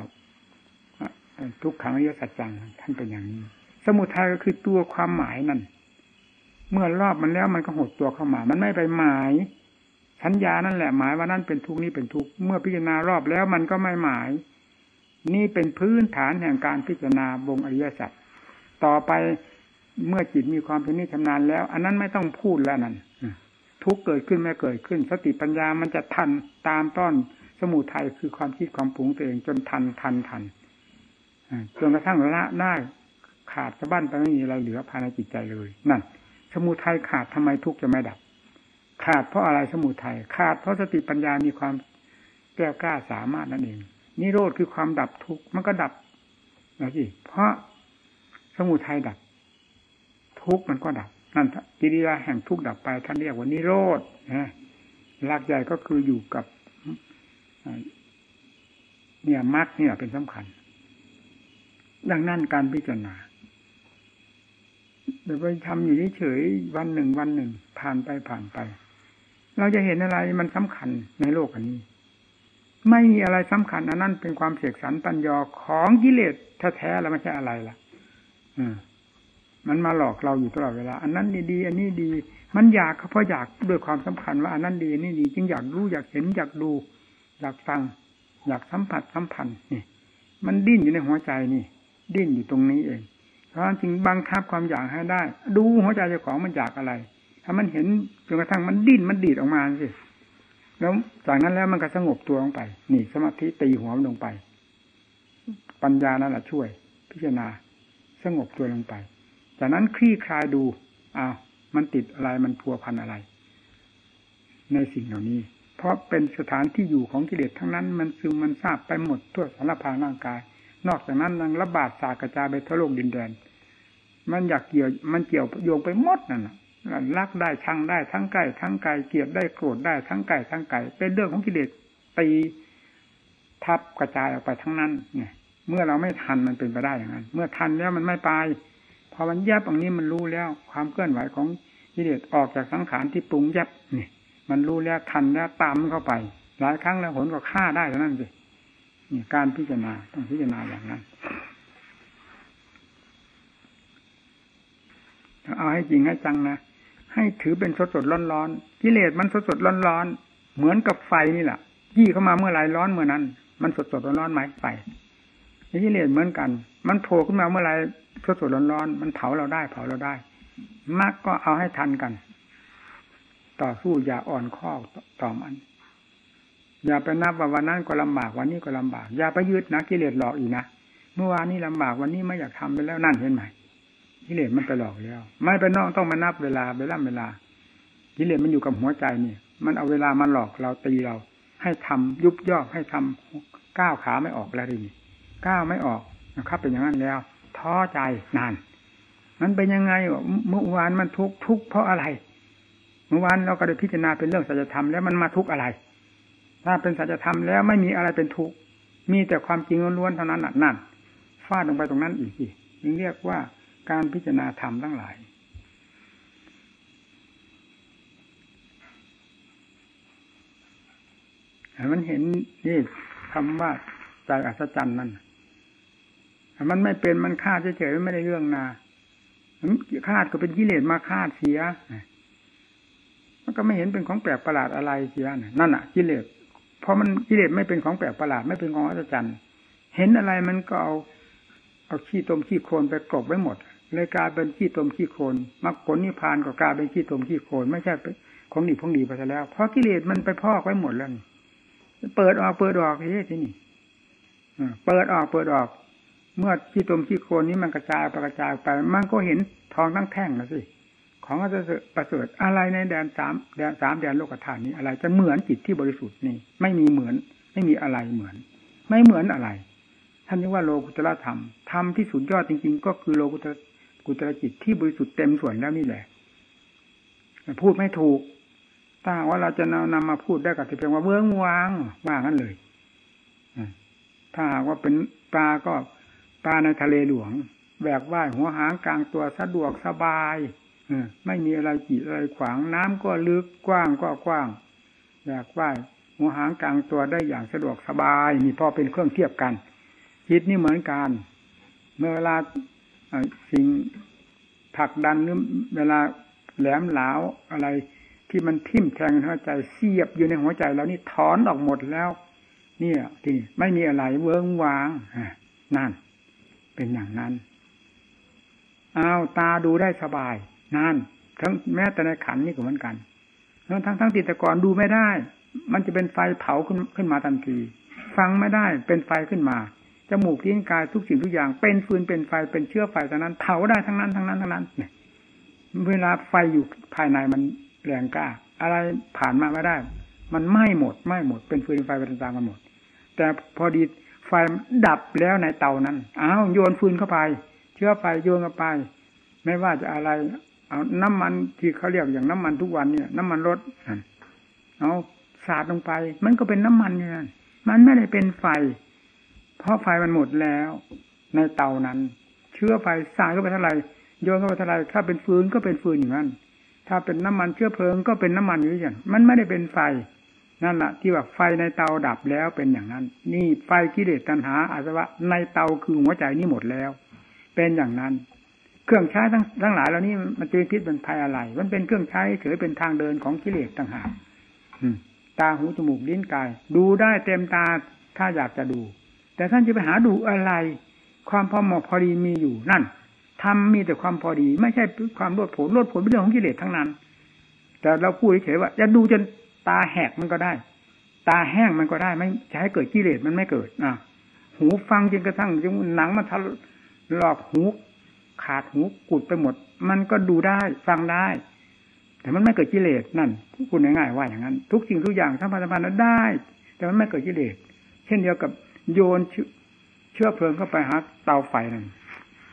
ทุกขังอริยสัจจังท่านเป็นอย่างนี้ สมุทัยก็คือตัวความหมายนั่นเมื่อรอบมันแล้วมันก็หดตัวเข้ามา มันไม่ไปหมายสัญญานั่นแหละหมายว่านั่นเป็นทุกนี้เป็นทุกเมื่อพิจารณารอบแล้วมันก็ไม่หมาย นี่เป็นพื้นฐานแห่งการพิจารณาบงอริยสัจต่อไปเมื่อจิตมีความเป็นนิชำนาญแล้ว อันนั้นไม่ต้องพูดแล้วนั่นทุกเกิดขึ้นไม่เกิดขึ้น สติปัญญามันจะทันตามต้นสมุทัยคือความคิดความปรุงตัวเองจนทันทันทันจนกระทั่งละได้ขาดสะบั้นไปไม่มีอะไรเหลือภายในจิตใจเลยนั่น สมุทัยขาดทำไมทุกจะไม่ดับ ขาดเพราะอะไรสมุทัยขาดเพราะสติปัญญามีความแก้วกล้าสามารถนั่นเอง นิโรธคือความดับทุกข์มันก็ดับนะสิเพราะสมุทัยดับ ทุกข์มันก็ดับ นั่นกิริยาแห่งทุกข์ดับไปท่านเรียกว่านิโรธนะหลักใหญ่ก็คืออยู่กับเนี่ยมรรคเนี่ยเป็นสำคัญ ดังนั้นการพิจารณาเดี๋ยวไปทำอยู่เฉยวันหนึ่งวันหนึ่งผ่านไปผ่านไป เราจะเห็นอะไรมันสำคัญในโลกอันนี้ ไม่มีอะไรสำคัญอันนั้นเป็นความเสกสรรปัญญาของกิเลสแท้ๆแล้วไม่ใช่อะไรล่ะ อืมมันมาหลอกเราอยู่ตลอดเวลา อันนั้นดีอันนี้ดี มันอยากเพราะอยากด้วยความสำคัญว่าอันนั้นดีอันนี้ดีจึงอยากรู้อยากเห็นอยากดู อยากฟัง อยากสัมผัสสัมพันธ์นี่ มันดิ้นอยู่ในหัวใจนี่ ดิ้นอยู่ตรงนี้เอง เพราะจริงบังคับความอยากให้ได้ ดูหัวใจเจ้าของมันอยากอะไร ถ้ามันเห็นจนกระทั่งมันดิ้นมันดีดออกมาสิ แล้วจากนั้นแล้วมันก็สงบตัวลงไปนี่สมาธิตีหัวมันลงไป ปัญญานั่นแหละช่วย พิจารณา สงบตัวลงไป จากนั้นคลี่คลายดูอ้าวมันติดอะไรมันพัวพันอะไร ในสิ่งเหล่านี้ เพราะเป็นสถานที่อยู่ของกิเลสทั้งนั้น มันซึมมันทราบไปหมดทั่วสารพางร่างกาย นอกจากนั้นยังระบาดสากระจายไปทั่วโลกดินแดน มันอยากเกี่ยวมันเกี่ยวโยงไปหมดนั่นแหละ รักได้ชังได้ทั้งไก่ทั้งไก่เกลียดได้โกรธได้ทั้งไก่ทั้งไก่เป็นเรื่องของกิเลสตีทับกระจายออกไปทั้งนั้นเนี่ยเมื่อเราไม่ทันมันเป็นไปได้อย่างนั้น เมื่อทันแล้วมันไม่ไปพอมันแยบตรงนี้มันรู้แล้ว ความเคลื่อนไหวของกิเลสออกจากสังขารที่ปรุงแยบเนี่ย มันรู้แล้วทันแล้วตามเข้าไป หลายครั้งแล้วผลก็ฆ่าได้เท่านั้นสินี่การพิจารณาต้องพิจารณาอย่างนั้นเอาให้จริงให้จังนะ ให้ถือเป็นสดสดร้อนร้อนกิเลสมันสดสดร้อนร้อนเหมือนกับไฟนี่แหละยี่เข้ามาเมื่อไรร้อนเมื่อนั้น มันสดสดร้อนร้อนไหมไฟกิเลสเหมือนกัน มันโผล่ขึ้นมาเมื่อไรสดสดร้อนๆมันเผาเราได้ เผาเราได้มักก็เอาให้ทันกัน ต่อสู้อย่าอ่อนข้อต่อมัน อย่าไปนับว่าวันนั้นก็ลำบากวันนี้ก็ลำบาก อย่าไปยึดนะกิเลสหลอกอีกนะเมื่อวานนี้ลำบากวันนี้ไม่อยากทำไปแล้วนั่นเห็นไหม กิเลสมันไปหลอกแล้ว ไม่ไปนอกต้องมานับเวลาไปล่ำเวลากิเลสมันอยู่กับหัวใจนี่มันเอาเวลามาหลอกเราตีเรา ให้ทำยุบย่อให้ทำก้าวขาไม่ออกแล้วนี่ก้าวไม่ออกนะครับ เป็นอย่างนั้นแล้ว ท้อใจนานมันเป็นยังไงเมื่อวานมันทุกทุกเพราะอะไร เมื่อวานเราก็ได้พิจารณาเป็นเรื่องสัจธรรมแล้วมันมาทุกอะไร ถ้าเป็นสัจธรรมแล้วไม่มีอะไรเป็นทุกมีแต่ความจริงล้วนๆเท่านั้นนั่นฟาดลงไปตรงนั้นอีกทีเรียกว่า การพิจารณาธรรมทั้งหลาย มันเห็นนี่คำว่าใจอัศจรรย์นั่นมันไม่เป็นมันคาดเฉยๆไม่ได้เรื่องนาคาดก็เป็นกิเลสมาคาดเสีย มันก็ไม่เห็นเป็นของแปลกประหลาดอะไรเสียนั่นอะกิเลสเพราะมันกิเลสไม่เป็นของแปลกประหลาดไม่เป็นของอัศจรรย์ เห็นอะไรมันก็เอาเอาขี้ตมขี้โคลนไปกลบไว้หมด เลยกลายเป็นขี้ตมขี้โคลนมรรคผลนิพพานก็กลายเป็นขี้ตมขี้โคลนไม่ใช่ของดีของดีไปซะแล้ว เพราะกิเลสมันไปพอกไว้หมดแล้วเปิดออกเปิดออกเฮ้ยที่นี่เปิดออกเปิดออก เมื่อขี้ตมขี้โคลนนี้มันกระจายไปกระจายไปมันก็เห็นทองทั้งแท่งแล้วสิของจะประเสริฐอะไรในแดนสามแดนสามแดนโลกธาตุนี้อะไร จะเหมือนจิตที่บริสุทธิ์นี่ ไม่มีเหมือน ไม่มีอะไรเหมือน ไม่เหมือนอะไร ท่านเรียกว่าโลกุตละธรรมธรรมที่สุดยอดจริง ๆ ก็คือโลกุต กุตรจิตที่บริสุทธิ์เต็มส่วนแล้วนี่แหละพูดไม่ถูกถ้าว่าเราจะนำมาพูดได้ก็จะเพียงว่าเบื้องวางว่างั้นเลยถ้าว่าเป็นปลาก็ปลาในทะเลหลวงแบกว่ายหัวหางกลางตัวสะดวกสบายไม่มีอะไรจีอะไรขวางน้ำก็ลึกกว้างก็กว้างแบกว่ายหัวหางกลางตัวได้อย่างสะดวกสบายนี่พอเป็นเครื่องเทียบกันจิตนี่เหมือนกัน เมื่อเวลา สิ่งผลักดันหรือเวลาแหลมหลาวอะไร ที่มันทิ่มแทงหัวใจเสียบอยู่ในหัวใจแล้วนี่ถอนออกหมดแล้ว เนี่ยที่ไม่มีอะไรเวิ้งวางนั่น เป็นอย่างนั้นอ้าวตาดูได้สบายนั่นทั้งแม้แต่ในขันนี่ก็เหมือนกันทั้งทั้งทั้งติดตะกอนดูไม่ได้ มันจะเป็นไฟเผาขึ้นขึ้นมาทันที ฟังไม่ได้เป็นไฟขึ้นมา มูกลิ้นกายทุกสิ่งทุกอย่าง เป็นฟืนเป็นไฟเป็นเชื้อไฟทั้งนั้นเผาได้ทั้งนั้นทั้งนั้นทั้งนั้นเนี่ยเวลาไฟอยู่ภายในมันแรงกล้า อะไรผ่านมาไม่ได้ มันไหม้หมดไหม้หมด เป็นฟืนไฟเป็นตางกันหมด แต่พอดีไฟดับแล้วในเตานั้นอ้าวโยนฟืนเข้าไป เชื้อไฟโยนเข้าไป ไม่ว่าจะอะไร เอาน้ำมันที่เขาเรียกอย่างน้ำมันทุกวันเนี่ย น้ำมันรถเอาสาดลงไป มันก็เป็นน้ำมันเนี่ยมันไม่ได้เป็นไฟ เพราะไฟมันหมดแล้ว ในเตานั้น เชื้อไฟสาดเข้าไปเท่าไหร่โยนเข้าไปเท่าไรถ้าเป็นฟืนก็เป็นฟืนอย่างนั้น ถ้าเป็นน้ำมันเชื้อเพลิงก็เป็นน้ำมันอยู่อย่างมันไม่ได้เป็นไฟนั่นแหละที่ว่าไฟในเตาดับแล้วเป็นอย่างนั้น นี่ไฟกิเลสตัณหาอาสวะในเตาคือหัวใจนี่หมดแล้ว เป็นอย่างนั้น เครื่องใช้ทั้งทั้งหลายเหล่านี้มันจะเป็นพิษเป็นภัยอะไร มันเป็นเครื่องใช้เฉยเป็นทางเดินของกิเลสต่างหากตาหูจมูกลิ้นกาย ดูได้เต็มตาถ้าอยากจะดู แต่ท่านจะไปหาดูอะไร ความพอเหมาะพอดีมีอยู่นั่นทำมีแต่ความพอดี ไม่ใช่ความรดผลรดผลเป็นเรื่องของกิเลสทั้งนั้น แต่เราพูดเฉยว่า จะดูจนตาแหกมันก็ได้ ตาแห้งมันก็ได้ ไม่จะใช้เกิดกิเลสมันไม่เกิดอะหูฟังจนกระทั่งจนหนังมันทะลอกหูขาดหูกุดไปหมด มันก็ดูได้ฟังได้ แต่มันไม่เกิดกิเลสนั่นพูดง่ายๆว่าอย่างนั้น ทุกสิ่งทุกอย่างทั้งพันธพันธ์ได้ แต่มันไม่เกิดกิเลสเช่นเดียวกับ โยนเชื้อเพลิงเข้าไปหาเตาไฟนั่น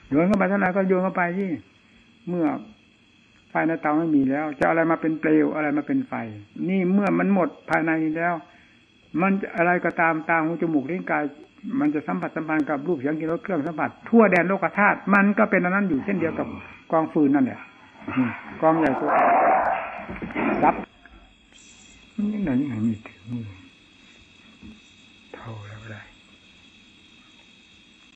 โยนเข้าไปเท่าไหร่ก็โยนเข้าไปที่เมื่อไฟในเตาไม่มีแล้ว จะอะไรมาเป็นเปลวอะไรมาเป็นไฟ นี่เมื่อมันหมดภายในนี้แล้ว มันอะไรก็ตามตาหูจมูกลิ้นกาย มันจะสัมผัสสัมพันธ์กับรูปเสียงกินรสเครื่องสัมผัสทั่วแดนโลกธาตุมันก็เป็นอันนั้นอยู่เช่นเดียวกับกองฟืนนั่นแหละกองใหญ่ตัวรับนี่ไหนไหนมีถึงมือ